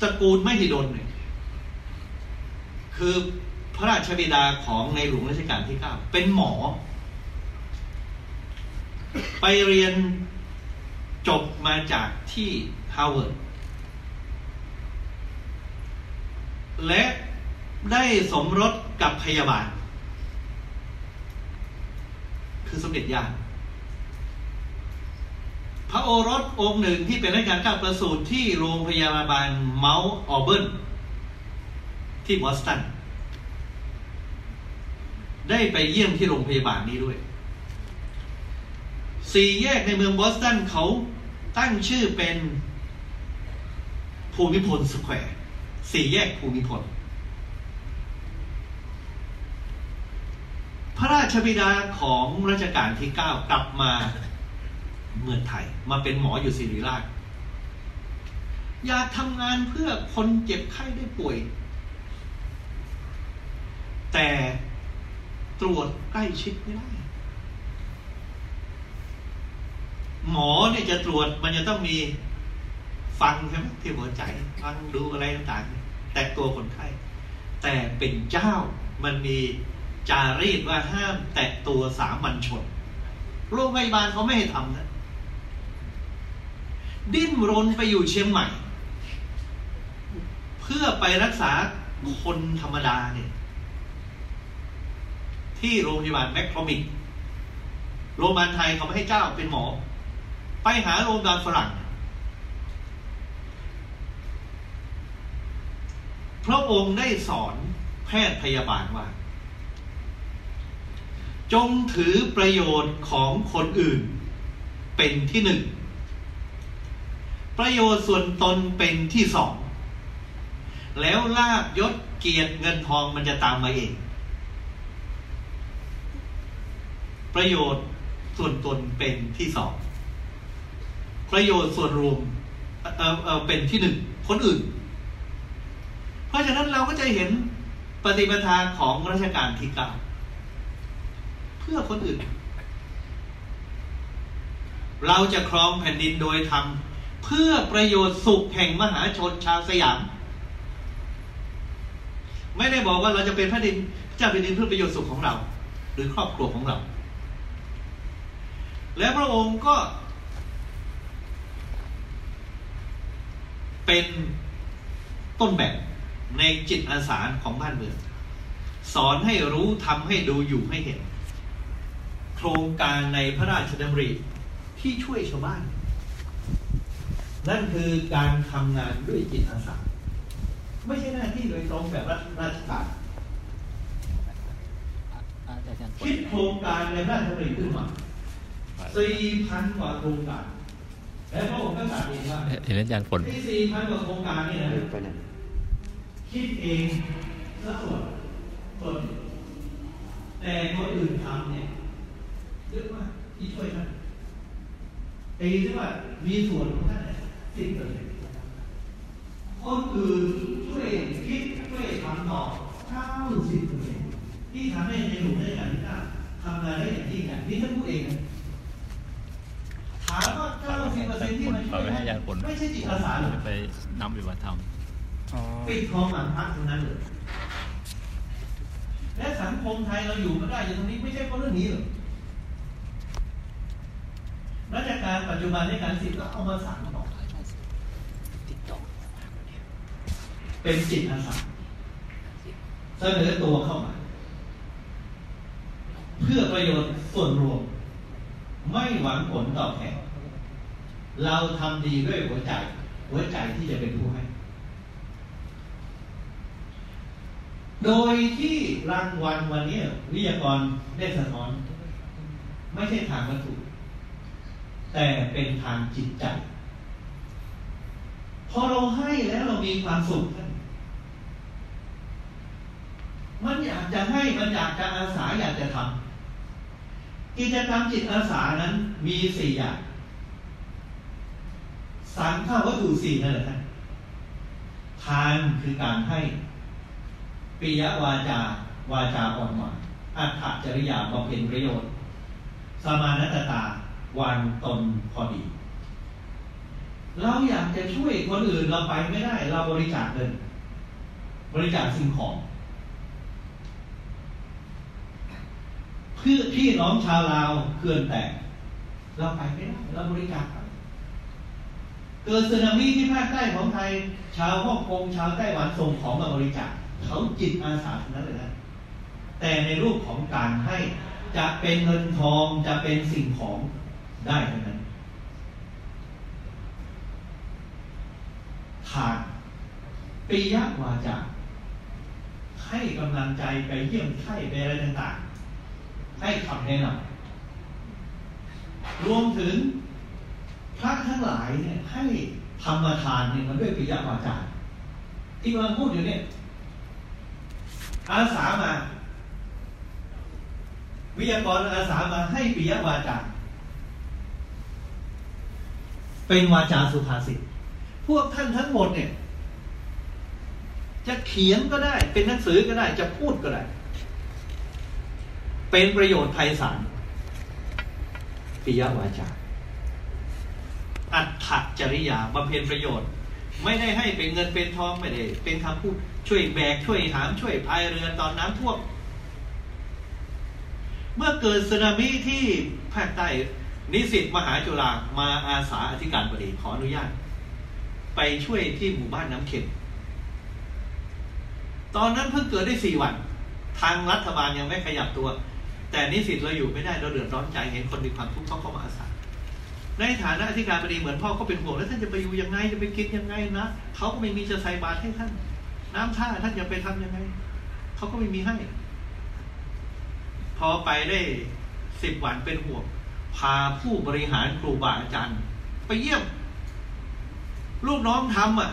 ตระกูลมหิดลเนี่ยคือพระราชบิดาของในหลวงรัชกาลที่เก้าเป็นหมอ ไปเรียนจบมาจากที่ฮาร์วาร์ด และได้สมรสกับพยาบาล คือสมเด็จย่าพระโอรสองค์หนึ่งที่เป็นรัชกาลเก้าประสูติที่โรงพยาบาลเมาท์ออเบิร์นที่บอสตัน ได้ไปเยี่ยมที่โรงพยาบาลนี้ด้วย สี่แยกในเมืองบอสตันเขาตั้งชื่อเป็นภูมิพล Square สี่แยกภูมิพล พระราชบิดาของรัชกาลที่เก้ากลับมาเมืองไทย มาเป็นหมออยู่ศิริราช อยากทำงานเพื่อคนเจ็บไข้ได้ป่วย แต่ตรวจใกล้ชิดไม่ได้ หมอเนี่ยจะตรวจมันจะต้องมีฟังใช่ไหมที่หัวใจ ฟังดูอะไรต่างๆ แต่ตัวคนไข้ แต่เป็นเจ้ามันมีจารีตว่าห้ามแตะตัวสามัญชน โรงพยาบาลเขาไม่ให้ทำนะ ดิ้นรนไปอยู่เชียงใหม่ เพื่อไปรักษาคนธรรมดาเนี่ย ที่โรงพยาบาลแมคโครมิกโรงพยาบาลไทยเขาไม่ให้เจ้าเป็นหมอ ไปหาโรงพยาบาลฝรั่ง พระองค์ได้สอนแพทย์พยาบาลว่า จงถือประโยชน์ของคนอื่น เป็นที่หนึ่ง ประโยชน์ส่วนตนเป็นที่สอง แล้วลาบยศเกียรติเงินทองมันจะตามมาเอง ประโยชน์ส่วนตนเป็นที่สอง ประโยชน์ส่วนรวมเออเออเป็นที่หนึ่งคนอื่น เพราะฉะนั้นเราก็จะเห็นปฏิปทาของรัชกาลที่เก้าเพื่อคนอื่น เราจะครองแผ่นดินโดยทำเพื่อประโยชน์สุขแห่งมหาชนชาวสยาม ไม่ได้บอกว่าเราจะเป็นพระดินเจ้าแผ่นดินเพื่อประโยชน์สุขของเรา หรือครอบครัวของเรา และพระองค์ก็เป็นต้นแบบ ในจิตอาสาของบ้านเมือง สอนให้รู้ทำให้ดูอยู่ให้เห็น โครงการในพระราชดำริที่ช่วยชาวบ้าน นั่นคือการทำงานด้วยจิตอาสา ไม่ใช่หน้าที่โดยตรงแบบราชการอาจารย์คิดโครงการในพระราชดำริขึ้นมาสี่พันกว่าโครงการและพระองค์ก็ตรัสเองว่าเห็นอาจารย์ฝนที่สี่พันกว่าโครงการนี่นะไปไหน คิดเองสักส่วนส่วนแต่คนอื่นทำเนี่ยเรียอะมาที่ช่วยท่านตีที่ว่ามีส่วนของท่านสิบเปอร์เซ็นต์คนอื่นช่วยคิดช่วยทำต่อเก้าสิบเปอร์เซ็นต์ที่ทำให้ในหลวงราชการที่เก้าทำงานได้อย่างยิ่งใหญ่นี่ท่านพูดเองถามว่าเก้าสิบเปอร์เซ็นต์ที่มันช่วยไม่ใช่จิตอาสาหรือไปนำปฏิบัติธรรม ปิดทองหลังพักตรงนั้นเลยและสังคมไทยเราอยู่มาได้อยู่ตรงนี้ไม่ใช่เพราะเรื่องนี้หรอกราชการปัจจุบันในการสิทธิ์ก็เอามาสั่งต่อเป็นจิตอาสาเสนอตัวเข้ามา เพื่อประโยชน์ส่วนรวม ไม่หวังผลตอบแทนเราทำดีด้วยหัวใจ หัวใจที่จะเป็นผู้ให้ โดยที่รางวัลวันนี้วิทยากรได้สะท้อน ไม่ใช่ทางวัตถุ แต่เป็นทางจิตใจ พอเราให้แล้วเรามีความสุขท่านมันอยากจะให้มันอยากจะอาสาอยากจะทำกิจกรรมจิตอาสานั้นมีสี่อย่างสารข้าวัตถุสี่นั่นแหละท่านทานคือการให้ ปิยวาจา วาจาอ่อนหวานอัตถจริยาบำเพ็ญประโยชน์ สมานตตาวางตนพอดี เราอยากจะช่วยคนอื่นเราไปไม่ได้ เราบริจาคเงิน บริจาคสิ่งของ เพื่อพี่น้องชาวลาวเขื่อนแตก เราไปไม่ได้ เราบริจาคไปเกิดสึนามิที่ภาคใต้ของไทย ชาวฮ่องกงชาวไต้หวันส่งของมาบริจาค เขาจิตอาสาทั้งนั้นเลยนะแต่ในรูปของการให้จะเป็นเงินทองจะเป็นสิ่งของได้ทั้งนั้นทานปิยวาจาให้กำลังใจไปเยี่ยมไข้ไปอะไรต่างๆ ให้คำแนะนำรวมถึงพระทั้งหลายเนี่ยให้ธรรมทานเนี่ยมันด้วยปิยวาจาที่กำลังพูดอยู่เนี่ย อาสามา วิทยากรอาสามาให้ปิยวาจา เป็นวาจาสุภาษิตพวกท่านทั้งหมดเนี่ย จะเขียนก็ได้ เป็นหนังสือก็ได้ จะพูดก็ได้ เป็นประโยชน์ไพศาลปิยวาจาอัตถจริยาบำเพ็ญประโยชน์ ไม่ได้ให้เป็นเงินเป็นทองไม่ได้ เป็นคำพูด ช่วยแบกช่วยหามช่วยพายเรือตอนน้ำท่วม เมื่อเกิดสึนามิที่ภาคใต้นิสิตมหาจุฬามาอาสาอธิการบดีขออนุญาต ไปช่วยที่หมู่บ้านน้ำเข็มตอนนั้นเพิ่งเกิดได้สี่วัน ทางรัฐบาลยังไม่ขยับตัว แต่นิสิตเราอยู่ไม่ได้เราเดือดร้อนใจเห็นคนมีความทุกข์เขามาอาสาในฐานะอธิการบดีเหมือนพ่อก็เป็นห่วงแล้วท่านจะไปอยู่ยังไงจะไปกินยังไงนะเขาก็ไม่มีจะใส่บาตรให้ท่าน น้ำท่าท่านจะไปทำยังไงเขาก็ไม่มีให้ พอไปได้สิบวันเป็นห่วงพาผู้บริหารครูบาอาจารย์ ไปเยี่ยม ลูกน้องทำอะ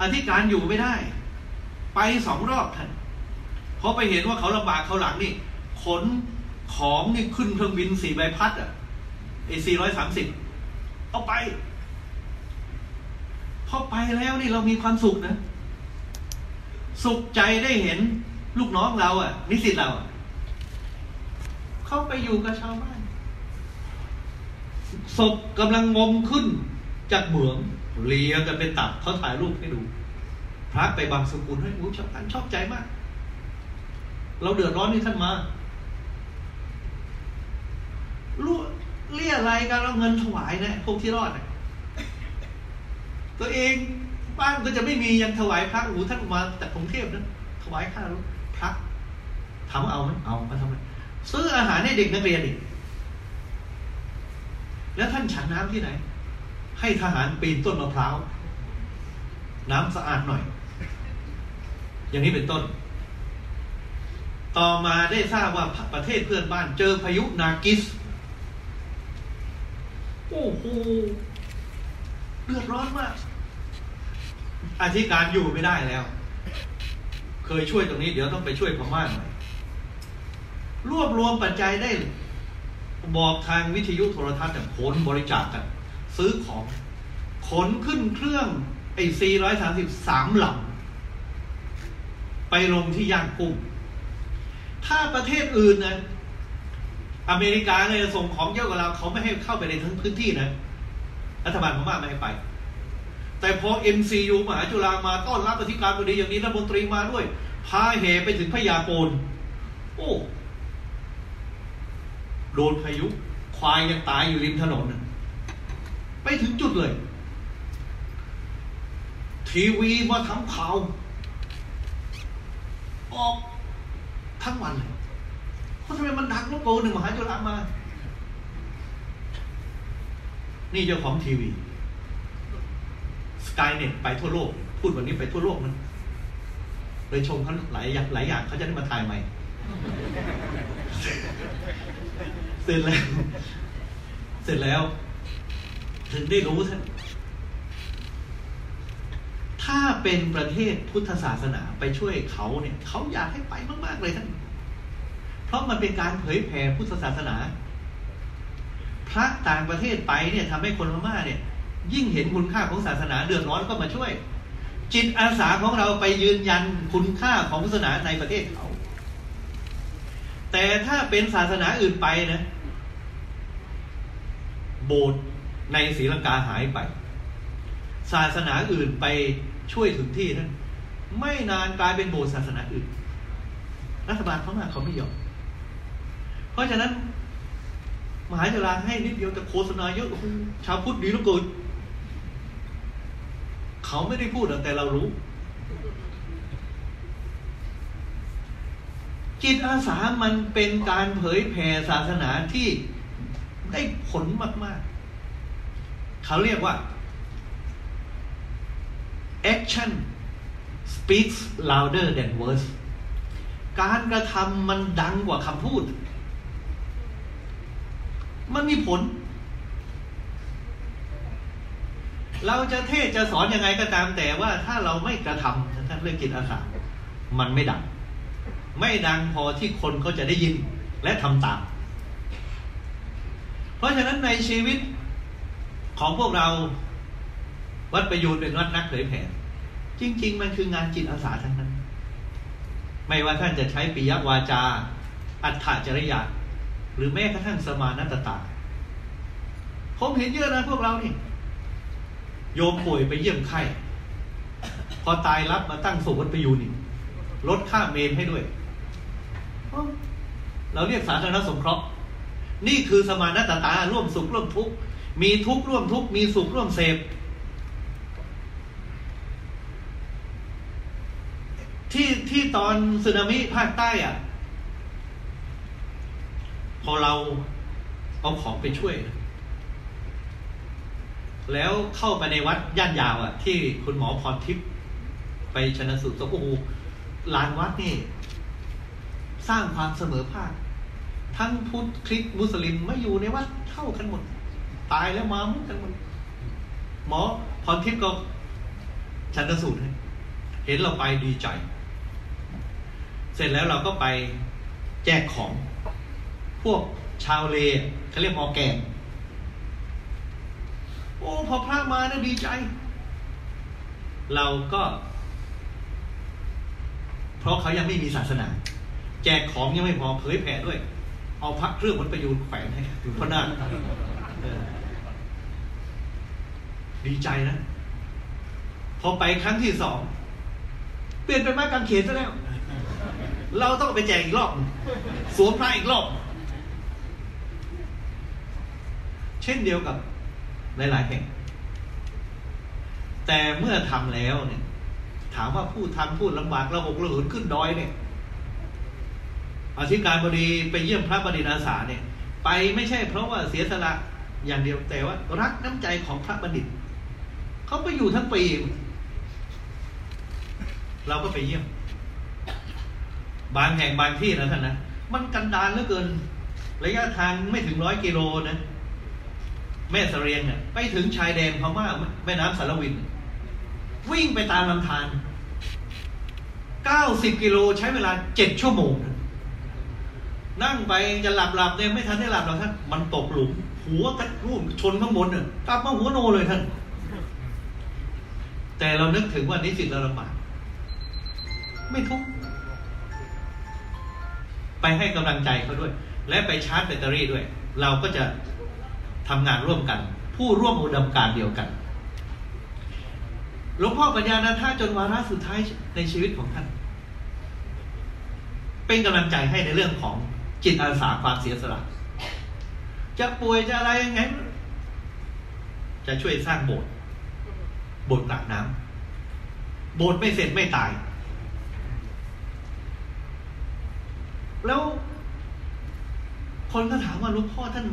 อธิการอยู่ไม่ได้ ไปสองรอบท่านเพราะไปเห็นว่าเขาลำบากเขาหลังนี่ขนของนี่ขึ้นเครื่องบินสี่ใบพัดอะไอสี่ร้อยสามสิบเอาไปพอไปแล้วนี่เรามีความสุขนะ สุขใจได้เห็นลูกน้องเราอะ นิสิตเราอะเข้าไปอยู่กับชาวบ้านศพกำลังงมขึ้นจากเหมืองเลียกันเป็นตับเขาถ่ายรูปให้ดู พระไปบางสกุลให้อู้ชาวบ้านชอบใจมาก เราเดือดร้อนนี่ท่านมารู้เรียอะไรกันเราเงินถวายนะพวกที่รอดนะตัวเอง บ้านก็จะไม่มียังถวายพระโอ้โหท่านมาจากกรุงเทพนะถวายค่ารถพระถามว่าเอาไหมเอามาทำไมซื้ออาหารให้เด็กนักเรียนอีกแล้วท่านฉันน้ำที่ไหน ให้ทหารปีนต้นมะพร้าวน้ำสะอาดหน่อย อย่างนี้เป็นต้น ต่อมาได้ทราบว่าประเทศเพื่อนบ้านเจอพายุนากิสโอ้โหเดือดร้อนมาก อธิการอยู่ไม่ได้แล้ว เคยช่วยตรงนี้เดี๋ยวต้องไปช่วยพม่าหน่อยรวบรวมปัจจัยได้ บอกทางวิทยุโทรทัศน์ขนบริจาคกันซื้อของ ขนขึ้นเครื่องไอ้433ลำไปลงที่ย่างกุ้ง ถ้าประเทศอื่นนะ อเมริกาเนี่ยส่งของเยอะกว่าเรา เขาไม่ให้เข้าไปในทั้งพื้นที่นะ รัฐบาลพม่าไม่ให้ไป แต่พอ MCU มหาจุฬามาต้อนรับอธิการบดีอย่างนี้รัฐมนตรีมาด้วย พาเหไปถึงพยาโกนโอ้ โดนพายุ ควายยังตายอยู่ริมถนน ไปถึงจุดเลย ทีวีมาทำข่าว ออกทั้งวันเลยเพราะทำไมมันดังล้วโกหนึ่งมหาจุฬามา นี่เจ้าของทีวี กายเน็ตไปทั่วโลก พูดวันนี้ไปทั่วโลกนะเลยชมเขาหลายอย่างหลายอย่างเขาจะได้มาถ่ายใหม่เสร็จแล้ว เสร็จแล้ว ถึงได้รู้ท่านถ้าเป็นประเทศพุทธศาสนาไปช่วยเขาเนี่ย เขาอยากให้ไปมาก ๆ เลยท่าน เพราะมันเป็นการเผยแผ่พุทธศาสนา พระต่างประเทศไปเนี่ยทำให้คนพม่าเนี่ย ยิ่งเห็นคุณค่าของศาสนาเดือดร้อนก็มาช่วย จิตอาสาของเราไปยืนยันคุณค่าของศาสนาในประเทศเขา แต่ถ้าเป็นศาสนาอื่นไปนะ โบสถ์ในศรีลังกาหายไป ศาสนาอื่นไปช่วยถึงที่นั้น ไม่นานกลายเป็นโบสถ์ศาสนาอื่น รัฐบาลเขามาเขาไม่ยอมเพราะฉะนั้น มหาจุฬาให้นิดเดียวแต่โฆษณาเยอะชาวพุทธดีเหลือเกิน เขาไม่ได้พูดหรอกแต่เรารู้ จิตอาสามันเป็นการเผยแผ่ศาสนาที่ได้ผลมาก ๆ เขาเรียกว่า action speaks louder than words การกระทำมันดังกว่าคำพูด มันมีผล เราจะเทศจะสอนยังไงก็ตามแต่ว่าถ้าเราไม่กระทำท่านเรื่องจิตอาสามันไม่ดัง ไม่ดังพอที่คนเขาจะได้ยินและทำตาม เพราะฉะนั้นในชีวิตของพวกเราวัดประยูนเป็นวัดนักเผยแผ่จริง ๆ มันคืองานจิตอาสาทั้งนั้น ไม่ว่าท่านจะใช้ปิยวาจา อัฏฐจริยาหรือแม้กระทั่งสมานัตตาผมเห็นเยอะนะพวกเรานี่ โยมป่วยไปเยี่ยมไข้พอตายรับมาตั้งศพวัดประยูนนี่ลดค่าเมนให้ด้วย เราเรียกสาธารณสงเคราะห์ นี่คือสมานัตตา ร่วมสุขร่วมทุกข์ มีทุกข์ร่วมทุกข์ มีสุขร่วมเสพ ที่ที่ตอนสึนามิภาคใต้อะ พอเราเอาของไปช่วย แล้วเข้าไปในวัดย่านยาวอะ ที่คุณหมอพรทิพย์ไปชนะสูตรศพโอ้โหลานวัดนี่ สร้างความเสมอภาค ทั้งพุทธคริสต์มุสลิมไม่อยู่ในวัดเท่ากันหมด ตายแล้วมาเหมือนกันหมดหมอพรทิพย์ก็ชันสูตรเห็นเราไปดีใจ เสร็จแล้วเราก็ไปแจกของ พวกชาวเลเขาเรียกมอแกน โอ้พอพระมานะดีใจ เราก็ เพราะเขายังไม่มีศาสนา แจกของยังไม่พอเผยแผ่ด้วย เอาพระเครื่องมันประยูนแขวนให้อยู่พระนาดีใจนะ พอไปครั้งที่สอง เปลี่ยนเป็นไม้กางเขนซะแล้ว เราต้องไปแจกอีกรอบ สวมพระอีกรอบ เช่นเดียวกับ หลาย ๆ แห่ง แต่เมื่อทำแล้วเนี่ย ถามว่าผู้ทำพูดลำบากระหกระหนขึ้นดอยเนี่ยอธิการบดีไปเยี่ยมพระบดินอาสาเนี่ย ไปไม่ใช่เพราะว่าเสียสละอย่างเดียวแต่ว่า รักน้ำใจของพระบัณฑิตเขาไปอยู่ทั้งปีเราก็ไปเยี่ยม บางแห่งบางที่นะท่านนะมันกันดารเหลือเกิน ระยะทางไม่ถึงร้อยกิโลนะ แม่เสรียงเนี่ยไปถึงชายแดนพม่าแม่น้ำสารวิน วิ่งไปตามลำธารเก้าสิบกิโลใช้เวลาเจ็ดชั่วโมง นั่งไปจะหลับหลับเนี่ยไม่ทันได้หลับหรอกท่าน มันตกหลุม หัวกระรุ่นชนข้างบนเนี่ยกลับมาหัวโนเลยท่าน แต่เรานึกถึงว่านิสิตเราลำบากไม่ทุกไปให้กำลังใจเขาด้วย และไปชาร์จแบตเตอรี่ด้วย เราก็จะ ทำงานร่วมกัน ผู้ร่วมอุดมการเดียวกันหลวงพ่อปัญญาณท่าจนวาระสุดท้ายในชีวิตของท่าน เป็นกำลังใจให้ในเรื่องของจิตอาสาความเสียสละจะป่วยจะอะไรยังไง จะช่วยสร้างโบสถ์โบสถ์ปากน้ำโบสถ์ไม่เสร็จไม่ตาย แล้วคนก็ถามว่าหลวงพ่อท่าน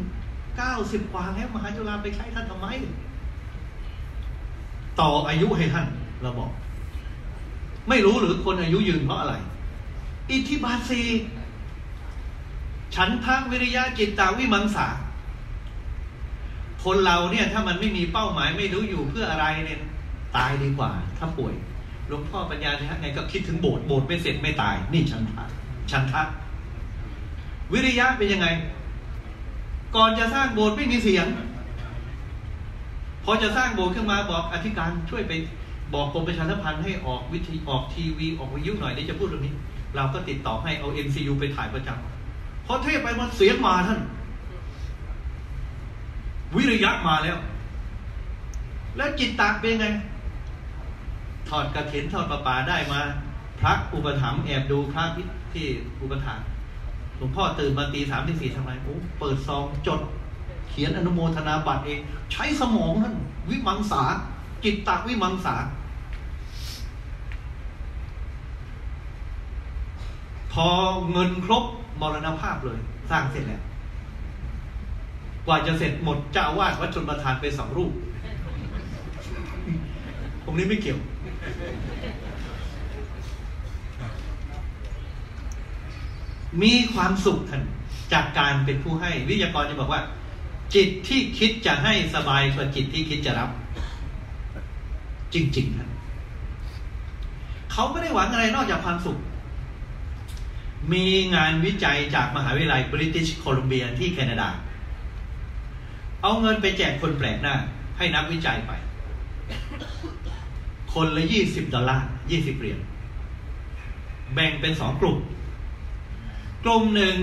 ก้าสิบกว่าแล้วมหาจุฬาไปใช้ท่านทำไม ต่ออายุให้ท่านเราบอก ไม่รู้หรือคนอายุยืนเพราะอะไร อิทธิบาทสีฉันทะวิริยะจิตตาวิมังสาคนเราเนี่ยถ้ามันไม่มีเป้าหมายไม่รู้อยู่เพื่ออะไรเนี่ยตายดีกว่า ถ้าป่วยหลวงพ่อปัญญาเนี่ยไงก็คิดถึงโบสถ์โบสถ์ไม่เสร็จไม่ตาย นี่ฉันทะฉันทะวิริยะเป็นยังไง ก่อนจะสร้างโบสถ์ไม่มีเสียง พอจะสร้างโบสถ์ขึ้นมาบอกอธิการช่วยไปบอกกรมประชาสัมพันธ์ให้ออกวิธีออกทีวีออกวิทยุหน่อยเดี๋ยวจะพูดเรื่องนี้ เราก็ติดต่อให้เอา MCU ไปถ่ายประจำพอเทศไปมันเสียงมาท่าน วิริยะมาแล้ว แล้วจิตตะเป็นไง ถอดกระเข็นถอดประปาได้มา พระอุปถัมภ์แอบดูพระที่อุปถัมภ์ หลวงพ่อตื่นมาตีสามตีสี่ทำไมโอ้เปิดซองจด เขียนอนุโมทนาบัตรเอง ใช้สมองท่านวิมังสา จิตตะวิมังสา พอเงินครบมรณภาพเลย สร้างเสร็จแล้ว กว่าจะเสร็จหมดเจ้าอาวาดวัดชนประทานไปสองรูปตรงนี้ไม่เกี่ยว มีความสุขท่านจากการเป็นผู้ให้ วิทยากรจะบอกว่า จิตที่คิดจะให้สบายกว่าจิตที่คิดจะรับ จริงๆท่านเขาไม่ได้หวังอะไรนอกจากความสุข มีงานวิจัยจากมหาวิทยาลัยบริติชโคลัมเบียที่แคนาดา เอาเงินไปแจกคนแปลกหน้า ให้นักวิจัยไป คนละยี่สิบดอลลาร์ยี่สิบเหรียญแบ่งเป็นสองกลุ่ม กลุ่มหนึ่ง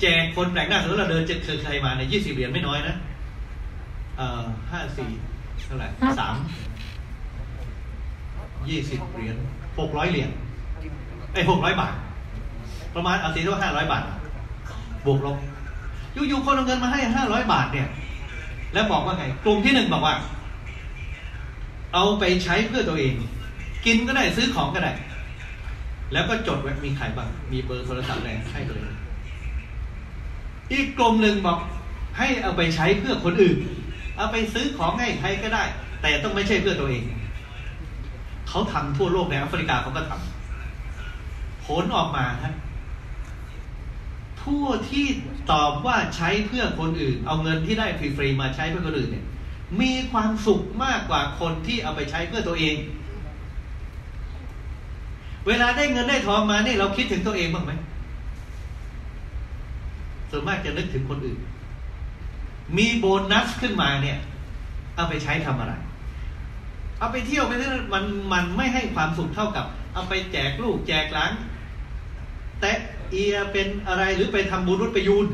แจกคนแปลกหน้าสมมติเราเดินเจอใครมาในยี่สิบเหรียญไม่น้อยนะเอ่อห้าสี่เท่าไหร่สามยี่สิบเหรียญหกร้อยเหรียญไอ้หกร้อยบาท ประมาณเอาสีว่าห้าร้อยบาท บวกลบอยู่ๆคนเอาเงินมาให้ห้าร้อยบาทเนี่ย แล้วบอกว่าไง กลุ่มที่หนึ่งบอกว่า เอาไปใช้เพื่อตัวเอง กินก็ได้ซื้อของก็ได้ แล้วก็จดไว้มีใครบ้าง มีเบอร์โทรศัพท์อะไรให้เลย อีกกลุ่มหนึ่งบอกให้เอาไปใช้เพื่อคนอื่น เอาไปซื้อของให้ใครก็ได้ แต่ต้องไม่ใช่เพื่อตัวเอง เขาทำทั่วโลกในแอฟริกาเขาก็ทำผลออกมาฮะผู้ที่ตอบว่าใช้เพื่อคนอื่น เอาเงินที่ได้ฟรีๆมาใช้เพื่อคนอื่นเนี่ย มีความสุขมากกว่าคนที่เอาไปใช้เพื่อตัวเอง เวลาได้เงินได้ทองมาเนี่ยเราคิดถึงตัวเองบ้างไหมส่วนมากจะนึกถึงคนอื่น มีโบนัสขึ้นมาเนี่ย เอาไปใช้ทำอะไร เอาไปเที่ยวไปเที่ยมันมันไม่ให้ความสุขเท่ากับ เอาไปแจกลูกแจกหลานแตะเอียเป็นอะไรหรือไปทำบุญรุษไปยูน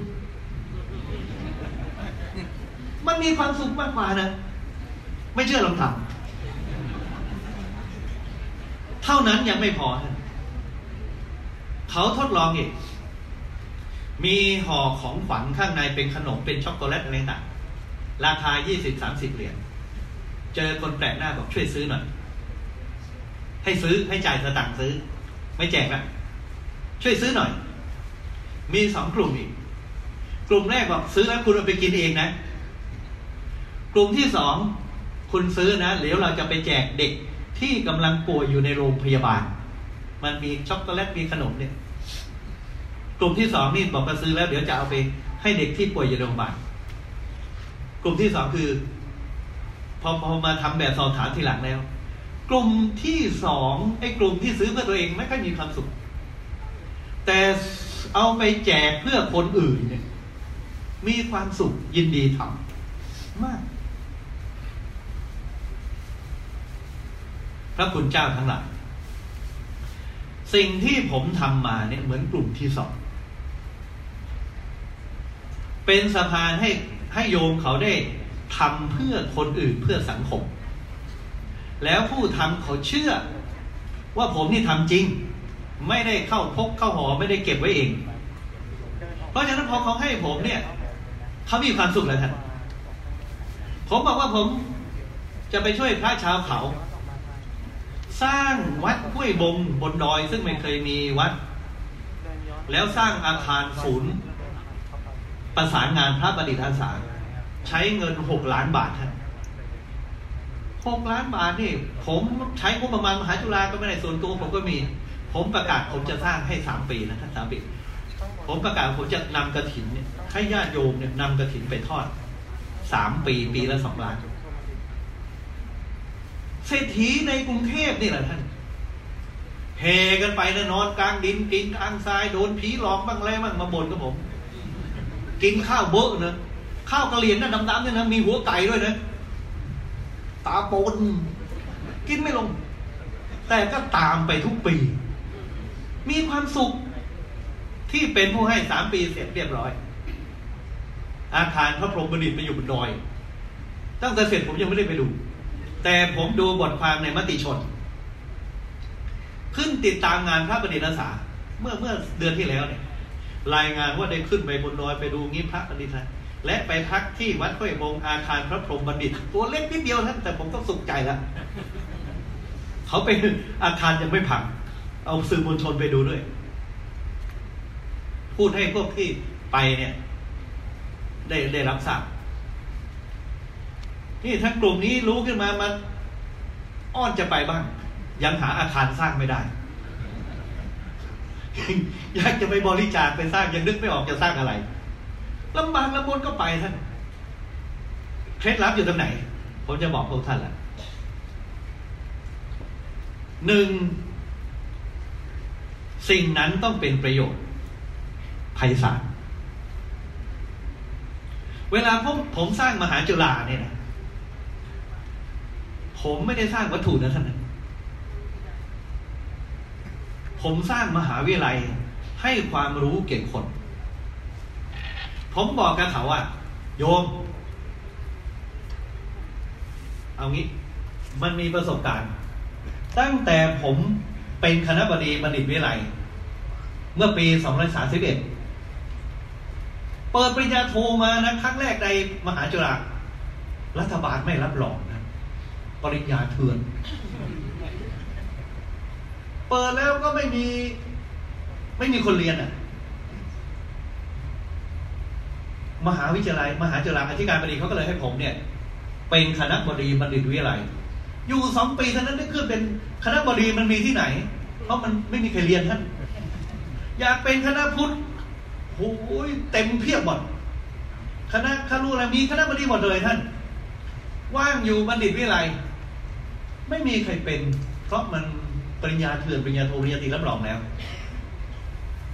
มันมีความสุขมากกว่านะ ไม่เชื่อลองทำ เท่านั้นยังไม่พอนะเขาทดลองอีก มีห่อของขวัญข้างในเป็นขนมเป็นช็อกโกแลตอะไรต่างราคา20-30เหรียญ เจอคนแปลกหน้าบอกช่วยซื้อหน่อย ให้ซื้อให้จ่ายสตังค์ซื้อ ไม่แจกนะช่วยซื้อหน่อย มีสองกลุ่มอีก กลุ่มแรกบอกซื้อแล้วคุณเอาไปกินเองนะ กลุ่มที่สองคุณซื้อนะเดี๋ยวเราจะไปแจกเด็ก ที่กำลังป่วยอยู่ในโรงพยาบาล มันมีช็อกโกแลตมีขนมเนี่ย กลุ่มที่สองนี่บอกว่าซื้อแล้วเดี๋ยวจะเอาไปให้เด็กที่ป่วยอยู่ในโรงพยาบาล กลุ่มที่สองคือ พอพอมาทำแบบสอบถามทีหลังแล้ว กลุ่มที่สองไอ้กลุ่มที่ซื้อเพื่อตัวเองไม่ค่อยมีความสุข แต่เอาไปแจกเพื่อคนอื่นเนี่ย มีความสุขยินดีทำมาก พระคุณเจ้าทั้งหลายสิ่งที่ผมทำมาเนี่ยเหมือนกลุ่มที่สองเป็นสะพานให้ให้โยมเขาได้ทำเพื่อคนอื่นเพื่อสังคม แล้วผู้ทำเขาเชื่อ ว่าผมนี่ทำจริง ไม่ได้เข้าพกเข้าหอไม่ได้เก็บไว้เอง เพราะฉะนั้นพอเขาให้ผมเนี่ยเขามีความสุขแล้วท่านผมบอกว่าผมจะไปช่วยพระชาวเขา สร้างวัดห้วยบงบนดอย ซึ่งไม่เคยมีวัด แล้วสร้างอาคารศูนย์ ประสานงานพระประดิษฐ์อาสาใช้เงินหกล้านบาทท่านหกล้านบาทนี่ ผมใช้งบประมาณมหาจุฬาก็ไม่ได้ส่วนตัวผมก็มี ผมประกาศผมจะสร้างให้สามปีนะท่านสามปีผมประกาศผมจะนำกระถินเนี่ยให้ญาติโยมเนี่ยนำกระถินไปทอดสามปีปีละสองล้าน เศรษฐีในกรุงเทพนี่แหละท่านเฮกันไปนะนอนกลางดินกินกลางทรายโดนผีหลอกบ้างอะไรบ้างมาบ่นกับผม กินข้าวเบอะนะข้าวกระเหรียนนะดำๆเนี่ยนะมีหัวไก่ด้วยนะตาปนกินไม่ลง แต่ก็ตามไปทุกปี มีความสุขที่เป็นผู้ให้สามปีเสร็จเรียบร้อย อาคารพระพรหมบดิตไปอยู่บนดอย ตั้งแต่เสร็จผมยังไม่ได้ไปดู แต่ผมดูบทความในมติชนขึ้นติดตามงานพระประดิษฐ์อาเมื่อเมื่อเดือนที่แล้วเนี่ย รายงานว่าได้ขึ้นไปบนดอยไปดูงี้พระประดิษฐ์และไปพักที่วัดห้วยบงอาคารพระพรหมบัณฑิต ตัวเล็กนิดเดียวท่านแต่ผมก็สุขใจล้วเขาไปอาคารยังไม่พัง เอาสื่อมวลชนไปดูด้วย พูดให้พวกที่ไปเนี่ย ได้ได้รับทราบ นี่ถ้ากลุ่มนี้รู้ขึ้นมามันอ้อนจะไปบ้าง ยังหาอาคารสร้างไม่ได้อยากจะไปบริจาคไปสร้างยังนึกไม่ออกจะสร้างอะไรลำบากลำบนก็ไปท่านเคล็ดลับอยู่ตรงไหน ผมจะบอกพวกท่านแหละหนึ่งสิ่งนั้นต้องเป็นประโยชน์ไพศาลเวลาผมผมสร้างมหาจุฬาเนี่ยนะ ผมไม่ได้สร้างวัตถุนะท่านนะผมสร้างมหาวิทยาลัยให้ความรู้เก่งคน ผมบอกกับเขาว่า โยม เอางี้ มันมีประสบการณ์ ตั้งแต่ผมเป็นคณะบดีบัณฑิตวิทยาลัยเมื่อปี 2531 เปิดปริญญาโทมานะ ครั้งแรกในมหาจุฬารัฐบาลไม่รับรอง ปริญญาเถื่อน เปิดแล้วก็ไม่มี ไม่มีคนเรียนอะ มหาวิทยาลัย มหาจุฬาอธิการบดีเขาก็เลยให้ผมเนี่ย เป็นคณะบดีบัณฑิตวิทยาลัย อยู่สองปีเท่านั้นได้ขึ้นเป็นคณะบดีมันมีที่ไหน เพราะมันไม่มีใครเรียนท่าน อยากเป็นคณะพุทธโอ้ยเต็มเพียบหมดคณะคณะอะไรมีคณะบดีหมดเลยท่าน ว่างอยู่บัณฑิตวิทยาลัยไม่มีใครเป็น เพราะมันปริญญาเถื่อนปริญญาโทปริญญาตรีรับรองแล้ว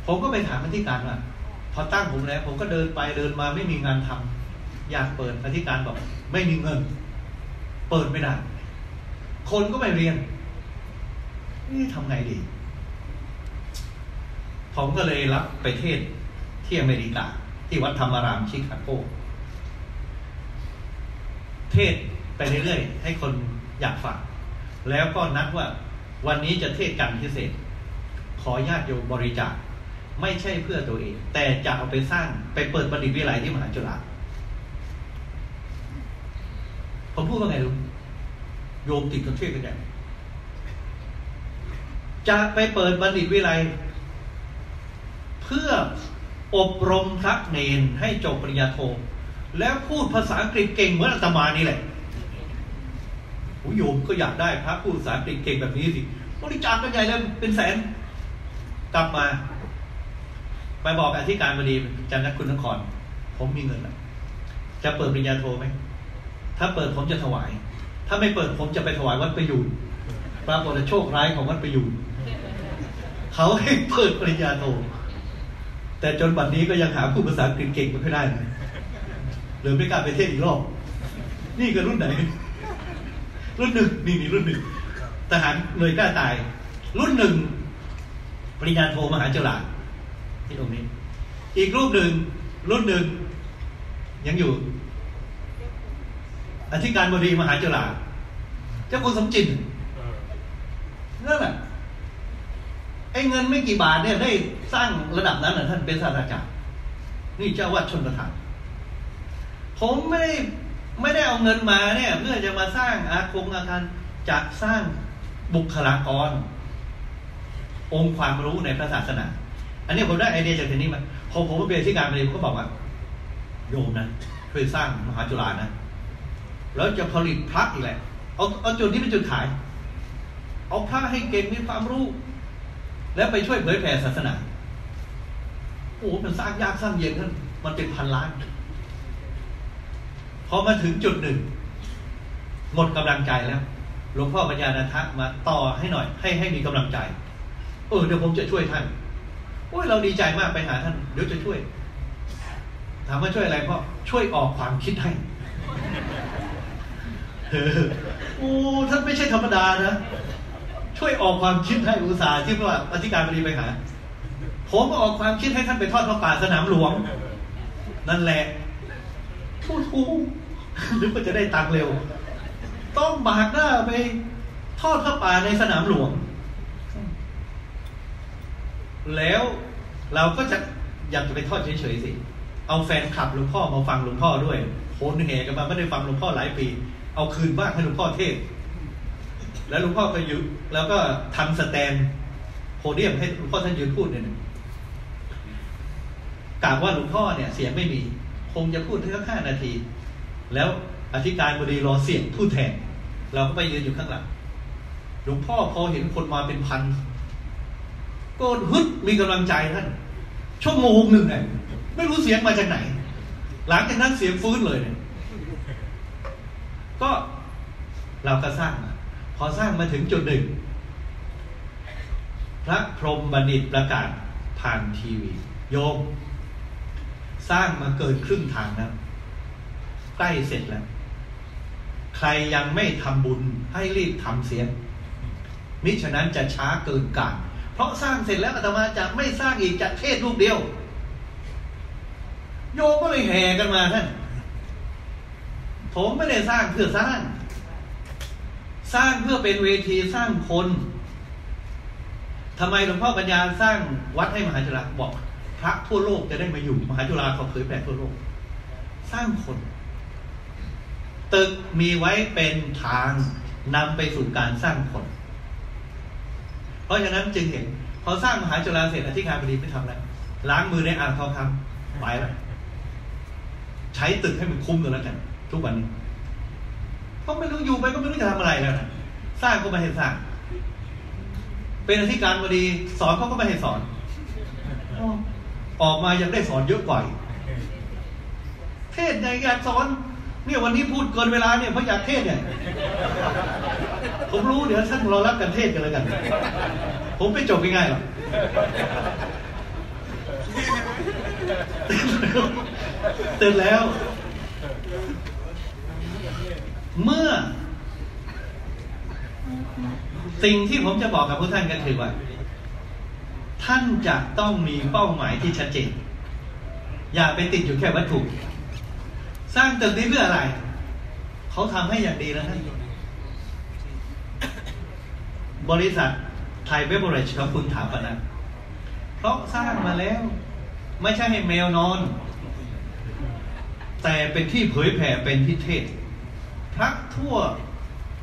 ผมก็ไปถามอธิการว่าพอตั้งผมแล้ว ผมก็เดินไปเดินมาไม่มีงานทำอยากเปิดอธิการบอก ไม่มีเงิน เปิดไม่ได้ คนก็ไม่เรียนนี่ทำไงดี ผมก็เลยรับไปเทศที่อเมริกา ที่วัดธรรมารามชิคาโก เทศไปเรื่อยๆ ให้คนอยากฟังแล้วก็นัดว่าวันนี้จะเทศกันพิเศษ ขอญาติโยมบริจาคไม่ใช่เพื่อตัวเอง แต่จะเอาไปสร้างไปเปิดบัณฑิตวิทยาลัยที่มหาจุฬาผมพูดว่าไงรู้โยมติดกับเทศกันใหญ่จะไปเปิดบัณฑิตวิทยาลัยเพื่ออบรมพระเนนให้จบปริญญาโท แล้วพูดภาษาอังกฤษเก่งเหมือนอาตมานี่แหละโอ้โยมก็อยากได้พระพูดภาษาอังกฤษเก่งแบบนี้สิบริจาคกันใหญ่เลยเป็นแสน กลับมาไปบอกอธิการบดีจันทคุณนคร ผมมีเงินแล้วจะเปิดปริญญาโทไหมถ้าเปิดผมจะถวาย ถ้าไม่เปิดผมจะไปถวายวัดประยูนปรากฏโชคร้ายของวัดประยูนเขาให้เปิดปริญญาโทแต่จนบัดนี้ก็ยังหาผู้ภาษาอังกฤษเก่งไม่ได้เลย หรือไม่กล้าไปเทศอีกรอบ นี่คือรุ่นไหน รุ่นหนึ่งนี่นี่รุ่นหนึ่งทหารเลยกล้าตาย รุ่นหนึ่งปริญญาโทมหาจุฬาที่ตรงนี้ อีกรูปหนึ่งรุ่นหนึ่งยังอยู่ อธิการบดีมหาจุฬาเจ้าคุณสมจินนั่นแหละไอ้เงินไม่กี่บาทเนี่ยได้สร้างระดับนั้นนะท่านเป็นศาสตราจารย์นี่เจ้าวัดชนประทาน ผมไม่ได้ไม่ได้เอาเงินมาเนี่ย เพื่อจะมาสร้างอาคงอาคารจะสร้างบุคลากร องค์ความรู้ในพระศาสนา อันนี้ผมได้ไอเดียจากที่นี้มาพอผมไปเป็นที่การบดีผมก็บอกว่าโยมนะช่วยสร้างมหาจุฬานะแล้วจะผลิตพระอีกแหละเอาเอาจุดนี้เป็นจุดขาย เอาพระให้เก่งมีความรู้ แล้วไปช่วยเผยแผ่ศาสนาโอ้มันสร้างยากสร้างเย็นท่านมันเป็นพันล้าน พอมาถึงจุดหนึ่ง หมดกำลังใจแล้วหลวงพ่อปัญญาณทักมาต่อให้หน่อย ให้ให้มีกำลังใจ เออเดี๋ยวผมจะช่วยท่านโอ้ยเราดีใจมากไปหาท่านเดี๋ยวจะช่วย ถามว่าช่วยอะไรพ่อช่วยออกความคิดให้โอ้ท่านไม่ใช่ธรรมดานะช่วยออกความคิดให้อุตสาห์ที่ว่าอธิการบดีไปหา ผมออกความคิดให้ท่านไปทอดพระป่าสนามหลวง นั่นแหละ พูดถูกนึกว่าจะได้ตังเร็ว ต้องบากหน้าไปทอดพระป่าในสนามหลวง แล้วเราก็จะอยากจะไปทอดเฉยๆสิ เอาแฟนคลับหลวงพ่อมาฟังหลวงพ่อด้วยโคนแห่กันมาไม่ได้ฟังหลวงพ่อหลายปี เอาคืนบ้างให้หลวงพ่อเทศ แล้วหลวงพ่อก็ยุแล้วก็ทำสแตนโพเดียมให้หลวงพ่อท่านยืนพูดเนี่ยกล่าวว่าหลวงพ่อเนี่ย เสียงไม่มี คงจะพูดแค่ห้านาที แล้วอธิการบดีรอเสียงพูดแทน เราก็ไปยืนอยู่ข้างหลังหลวงพ่อพอเห็นคนมาเป็นพันก็ฮึดมีกำลังใจท่านชั่วโมงหนึ่งเนี่ยไม่รู้เสียงมาจากไหน หลังจากนั้นเสียงฟื้นเลยเนี่ยก็เราก็สร้างมาพอสร้างมาถึงจุดหนึ่ง พระพรหมบัณฑิตประกาศผ่านทีวี โยม สร้างมาเกินครึ่งทางแล้วใกล้เสร็จแล้ว ใครยังไม่ทำบุญให้รีบทำเสีย มิฉะนั้นจะช้าเกินกาลเพราะสร้างเสร็จแล้วอาตมาจะไม่สร้างอีกจะเทศรูปเดียว โยก็เลยแห่กันมาท่านผมไม่ได้สร้างเพื่อสร้าง สร้างเพื่อเป็นเวทีสร้างคนทำไมหลวงพ่อปัญญาสร้างวัดให้มหาจุฬาบอก ระทั่วโลกจะได้มาอยู่มหาจุฬาเขาเผยแผ่ทั่วโลก สร้างคน ตึกมีไว้เป็นทางนำไปสู่การสร้างคน เพราะฉะนั้นจึงเห็นพอสร้างมหาจุฬาเสร็จอธิการบดีไม่ทำแล้วล้างมือในอ่างทองคำไปแล้วใช้ตึกให้มันคุ้มกันแล้วกัน ทุกวันนี้เพราะไม่รู้อยู่ไปก็ไม่รู้จะทำอะไรแล้วนะสร้างก็ไม่ให้สร้าง เป็นอธิการบดี สอนเขาก็ไม่ให้สอน ออกมายังได้สอนเยอะกว่าเทศไงากสอนเนี่ยวันนี้พูดเกินเวลาเนี่ยเพราะอยากเทศเนี่ย ผมรู้เดี๋ยวท่านรอรับกันเทศกันแล้วกัน ผมไม่จบง่ายๆหรอกเตือนแล้ว เมื่อ สิ่งที่ผมจะบอกกับพวกท่านก็คือว่า ท่านจะต้องมีเป้าหมายที่ชัดเจน อย่าไปติดอยู่แค่วัตถุ สร้างตึกนี้เพื่ออะไร เขาทำให้อย่างดีแล้วท่านบริษัทไทยเบเวอร์เรจครับคุณถามปนะเพราะสร้างมาแล้ว ไม่ใช่ให้แมวนอน แต่เป็นที่เผยแผ่เป็นพิเทศพระทั่ว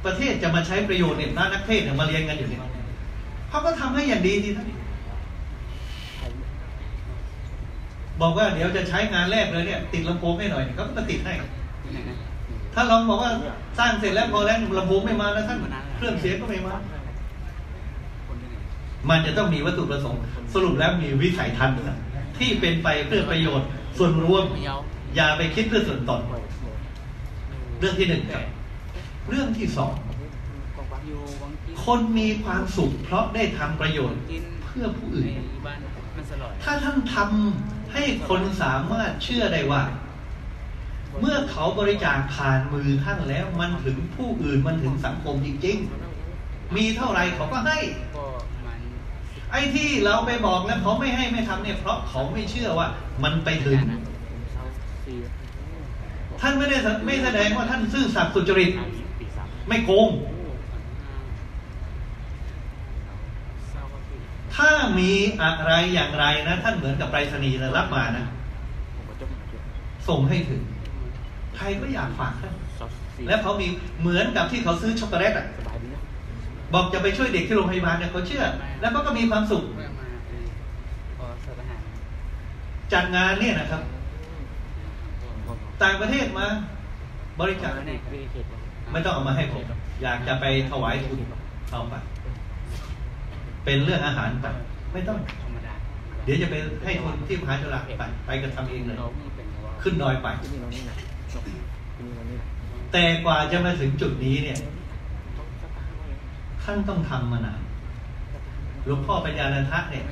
ประเทศจะมาใช้ประโยชน์เนี่ยนักเทศเนี่ยมาเรียนกันอยู่เนี่ยเขาก็ทำให้อย่างดีทีท่าน บอกว่าเดี๋ยวจะใช้งานแรกเลยเนี่ย ติดลำโพงให้หน่อยเขาก็มาติดให้ ถ้าลองบอกว่าสร้างเสร็จแล้วพอแล้วลำโพงไม่มาแล้วท่านเครื่องเสียงก็ไม่มามันจะต้องมีวัตถุประสงค์ สรุปแล้วมีวิสัยทัศน์ที่เป็นไปเพื่อประโยชน์ ส่วนรวม อย่าไปคิดเพื่อส่วนตนเรื่องที่หนึ่งครับ เรื่องที่สองคนมีความสุขเพราะได้ทำประโยชน์เพื่อผู้อื่น ถ้าท่านทำ ให้คนสามารถเชื่อได้ว่า เมื่อเขาบริจาคผ่านมือท่านแล้วมันถึงผู้อื่นมันถึงสังคมจริงๆ มีเท่าไรเขาก็ให้ ไอ้ที่เราไปบอกแล้วเขาไม่ให้ไม่ทำเนี่ยเพราะเขาไม่เชื่อว่ามันไปถึง ท่านไม่ได้ไม่แสดงว่าท่านซื่อสัตย์สุจริต ไม่โกง ถ้ามีอะไรอย่างไรนะ ท่านเหมือนกับไปรษณีย์นะรับมานะส่งให้ถึง ใครก็อยากฝากท่านแล้วเขามีเหมือนกับที่เขาซื้อช็อกโกแลตอะบอกจะไปช่วยเด็กที่โรงพยาบาลเนี่ยเขาเชื่อ แล้วก็มีความสุขจัดงานเนี่ยนะครับ ต่างประเทศมา บริจาคไม่ต้องเอามาให้ผมอยากจะไปถวายทุนเอาไป เป็นเรื่องอาหารไปไม่ต้อง เดี๋ยวจะไปให้ทุนที่มหาจุฬาไปไปก็ทำเองเลยขึ้นดอยไป แต่กว่าจะมาถึงจุดนี้เนี่ยท่านต้องทำมานานหลวงพ่อปัญญาณทะเนี่ย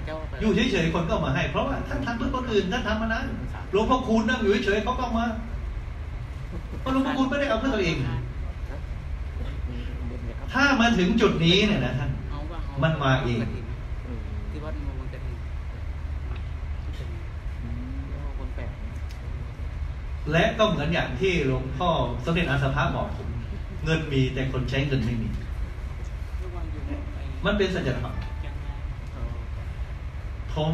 อยู่เฉยๆคนก็มาให้ เพราะว่าท่านทำเพื่อคนอื่นท่านทำมานานหลวงพ่อคูณนั่งอยู่เฉยๆเขาก็มาเพราะหลวงพ่อคูณไม่ได้เอาเพื่อตัวเอง ถ้ามาถึงจุดนี้เนี่ยนะท่าน มันมาเองที่วัดมันจะมีและก็เหมือนอย่างที่หลวงพ่อสมเด็จอาสาภาบอกผมเงินมีแต่คนใช้เงินไม่มี มันเป็นสัจธรรมผม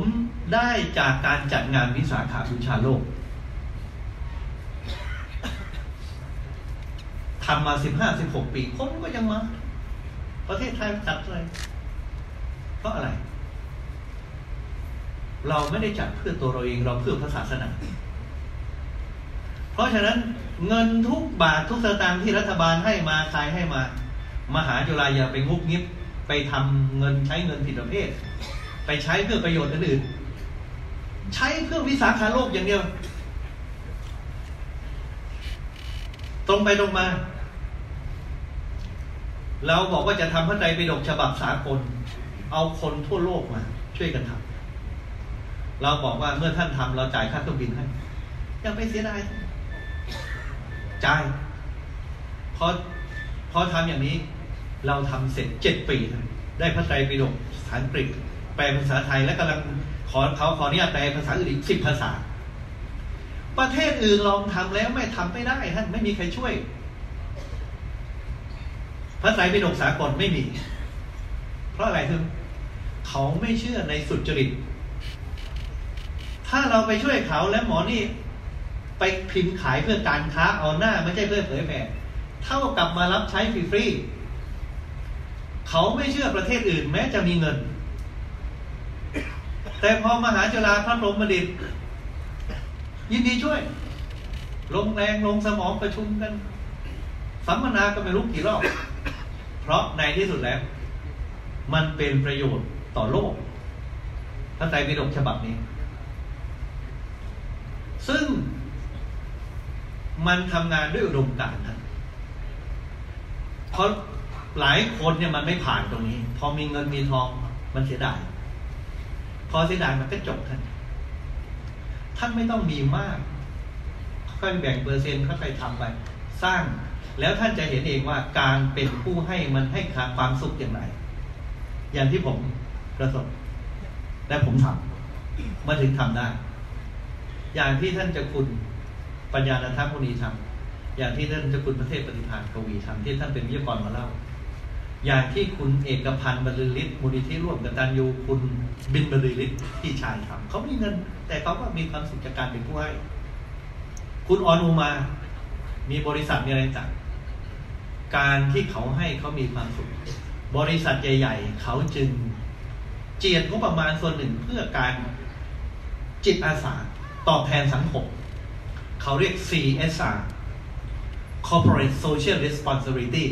ได้จากการจัดงานวิสาขาบูชาโลกทำมาสิบห้าสิบหกปี คนก็ยังมา ประเทศไทยจัดเลยเพ ราะอะไร เราไม่ได้จัดเพื่อตัวเราเองเราเพื่อพระศาสนา เพราะฉะนั้นเงินทุกบาททุกสตางค์ที่รัฐบาลให้มาใครให้มา มหาจุฬาอย่าไปงุบงิบไปทำเงินใช้เงินผิดประเภท ไปใช้เพื่อประโยชน์อื่นใช้เพื่อวิสาขาโลกอย่างเดียว ตรงไปตรงมา เราบอกว่าจะทำพระไตรปิฎกฉบับสากล เอาคนทั่วโลกมา ช่วยกันทำเราบอกว่าเมื่อท่านทำเราจ่ายค่าเครื่องบินให้ย่าไปเสียดายจ่ายพอพอทำอย่างนี้เราทำเสร็จเจ็ดปี ได้พระไตรปิฎกภาษาอังกฤษ แปลภาษาไทยและกำลังขอเขาขออนุญาตแปลภาษาอื่นอีกสิบภาษา ประเทศอื่นลองทำแล้วไม่ทำไม่ได้ท่านไม่มีใครช่วยพระไตรปิฎกสากลไม่มี เพราะอะไรคือ เขาไม่เชื่อในสุจริต ถ้าเราไปช่วยเขาแล้วหมอนี่ ไปพิมพ์ขายเพื่อการค้าเอาหน้าไม่ใช่เพื่อเผยแผ่เท่ากับมารับใช้ฟรีๆเขาไม่เชื่อประเทศอื่นแม้จะมีเงิน แต่พอมหาจุฬาพระบรมดิตยินดีช่วย ลงแรงลงสมองประชุมกัน สัมมนาก็ไม่รู้กี่รอบ เพราะในที่สุดแล้ว มันเป็นประโยชน์ ต่อโลกพระไตรปิฎกฉบับนี้ ซึ่งมันทำงานด้วยอุดมการณ์นะเพราะหลายคนเนี่ยมันไม่ผ่านตรงนี้ พอมีเงินมีทองมันเสียดาย พอเสียดายมันก็จบท่านท่านไม่ต้องมีมากค่อยแบ่งเปอร์เซ็นต์ค่อยทำไป สร้าง แล้วท่านจะเห็นเองว่าการเป็นผู้ให้มันให้ความสุขอย่างไร อย่างที่ผม ระสบและผมทำมาถึงทำได้ อย่างที่ท่านเจะคุณปัญญาณทัพมุนีทำอย่างที่ท่านเจะคุณประเทศปฏิภาณกวีทำที่ท่านเป็นวิทยากรมาเล่า อย่างที่คุณเอกพันธ์บรรลือฤทธิ์มูลนิธิร่วมกับตันยูคุณบินบรรลือฤทธิ์ที่ชายทำเขามีเงิน แต่เขาก็มีความสุขจากการเป็นผู้ให้ คุณออนูมา มีบริษัทมีอะไรต่างการที่เขาให้เขามีความสุข บริษัทใหญ่ ๆ เขาจึง เจียดงบประมาณส่วนหนึ่งเพื่อการจิตอาสาตอบแทนสังคม เขาเรียก CSR Corporate Social Responsibility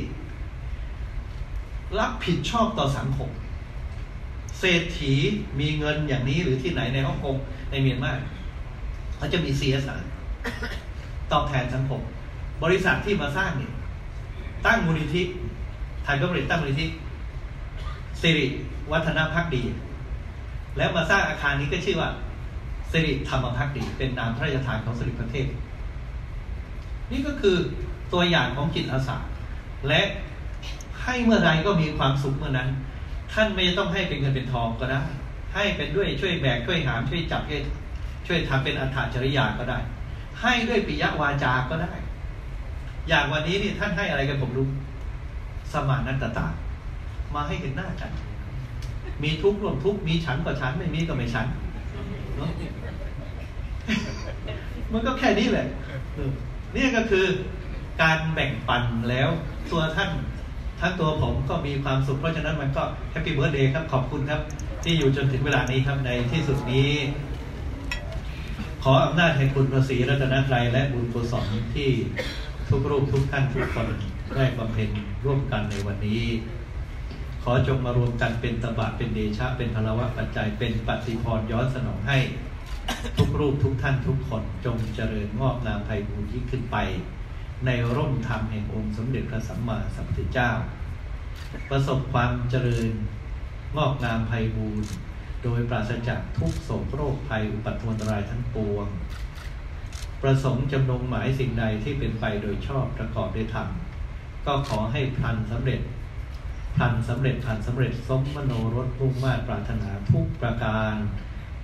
รับผิดชอบต่อสังคม เศรษฐีมีเงินอย่างนี้หรือที่ไหนในฮ่องกงในเมียนมาเขาจะมี CSR ตอบแทนสังคม บริษัทที่มาสร้างเนี่ยตั้งมูลนิธิไทยก็บริษัทตั้งมูลนิธิ สิริวัฒนพักดี แล้วมาสร้างอาคารนี้ก็ชื่อว่าสิริธรรมพักดี เป็นนามพระราชทานของสิริประเทศ นี่ก็คือตัวอย่างของจิตอาสาและให้เมื่อไรก็มีความสุขเมื่อนั้น ท่านไม่ต้องให้เป็นเงินเป็นทองก็ได้ ให้เป็นด้วยช่วยแบกช่วยหามช่วยจับช่วยช่วยทำเป็นอัฏฐจริยาก็ได้ ให้ด้วยปิยวาจาก็ได้ อย่างวันนี้นี่ท่านให้อะไรกันผมรู้ สมานัตตา มาให้เห็นหน้ากัน มีทุกข์ร่วมทุกข์มีฉันกับฉันไม่มีก็ไม่ฉันเนาะมันก็แค่นี้แหละนี่ก็คือการแบ่งปันแล้วตัวท่านทั้งตัวผมก็มีความสุขเพราะฉะนั้นมันก็ happy birthday ครับขอบคุณครับ ที่อยู่จนถึงเวลานี้ครับในที่สุดนี้ ขออำนาจแห่งคุณพระศรีรัตนตรัยและบุญกุศลที่ทุกรูปทุกท่านทุกคนได้บำเพ็ญร่วมกันในวันนี้ ขอจงมารวมกันเป็นตบะเป็นเดชะ เป็นพลวะปัจจัยเป็นปฏิพรย้อนสนองให้ ทุกรูปทุกท่านทุกคนจงเจริญงอกงามไพบูรยิ่งขึ้นไป ในร่มธรรมแห่งองค์สมเด็จพระสัมมาสัมพุทธเจ้า ประสบความเจริญงอกงามไพบูรโดยปราศจากทุกโศกโรคภัยอุปัตวนตรายทั้งปวง ประสงค์จำนงหมายสิ่งใดที่เป็นไปโดยชอบประกอบด้วยธรรมก็ขอให้พลันสำเร็จ พันสำเร็จพันสำเร็จสมมโนรสพุ่งมาตรปรารถนาทุกประการ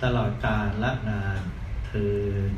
ตลอดกาลละนานเทิน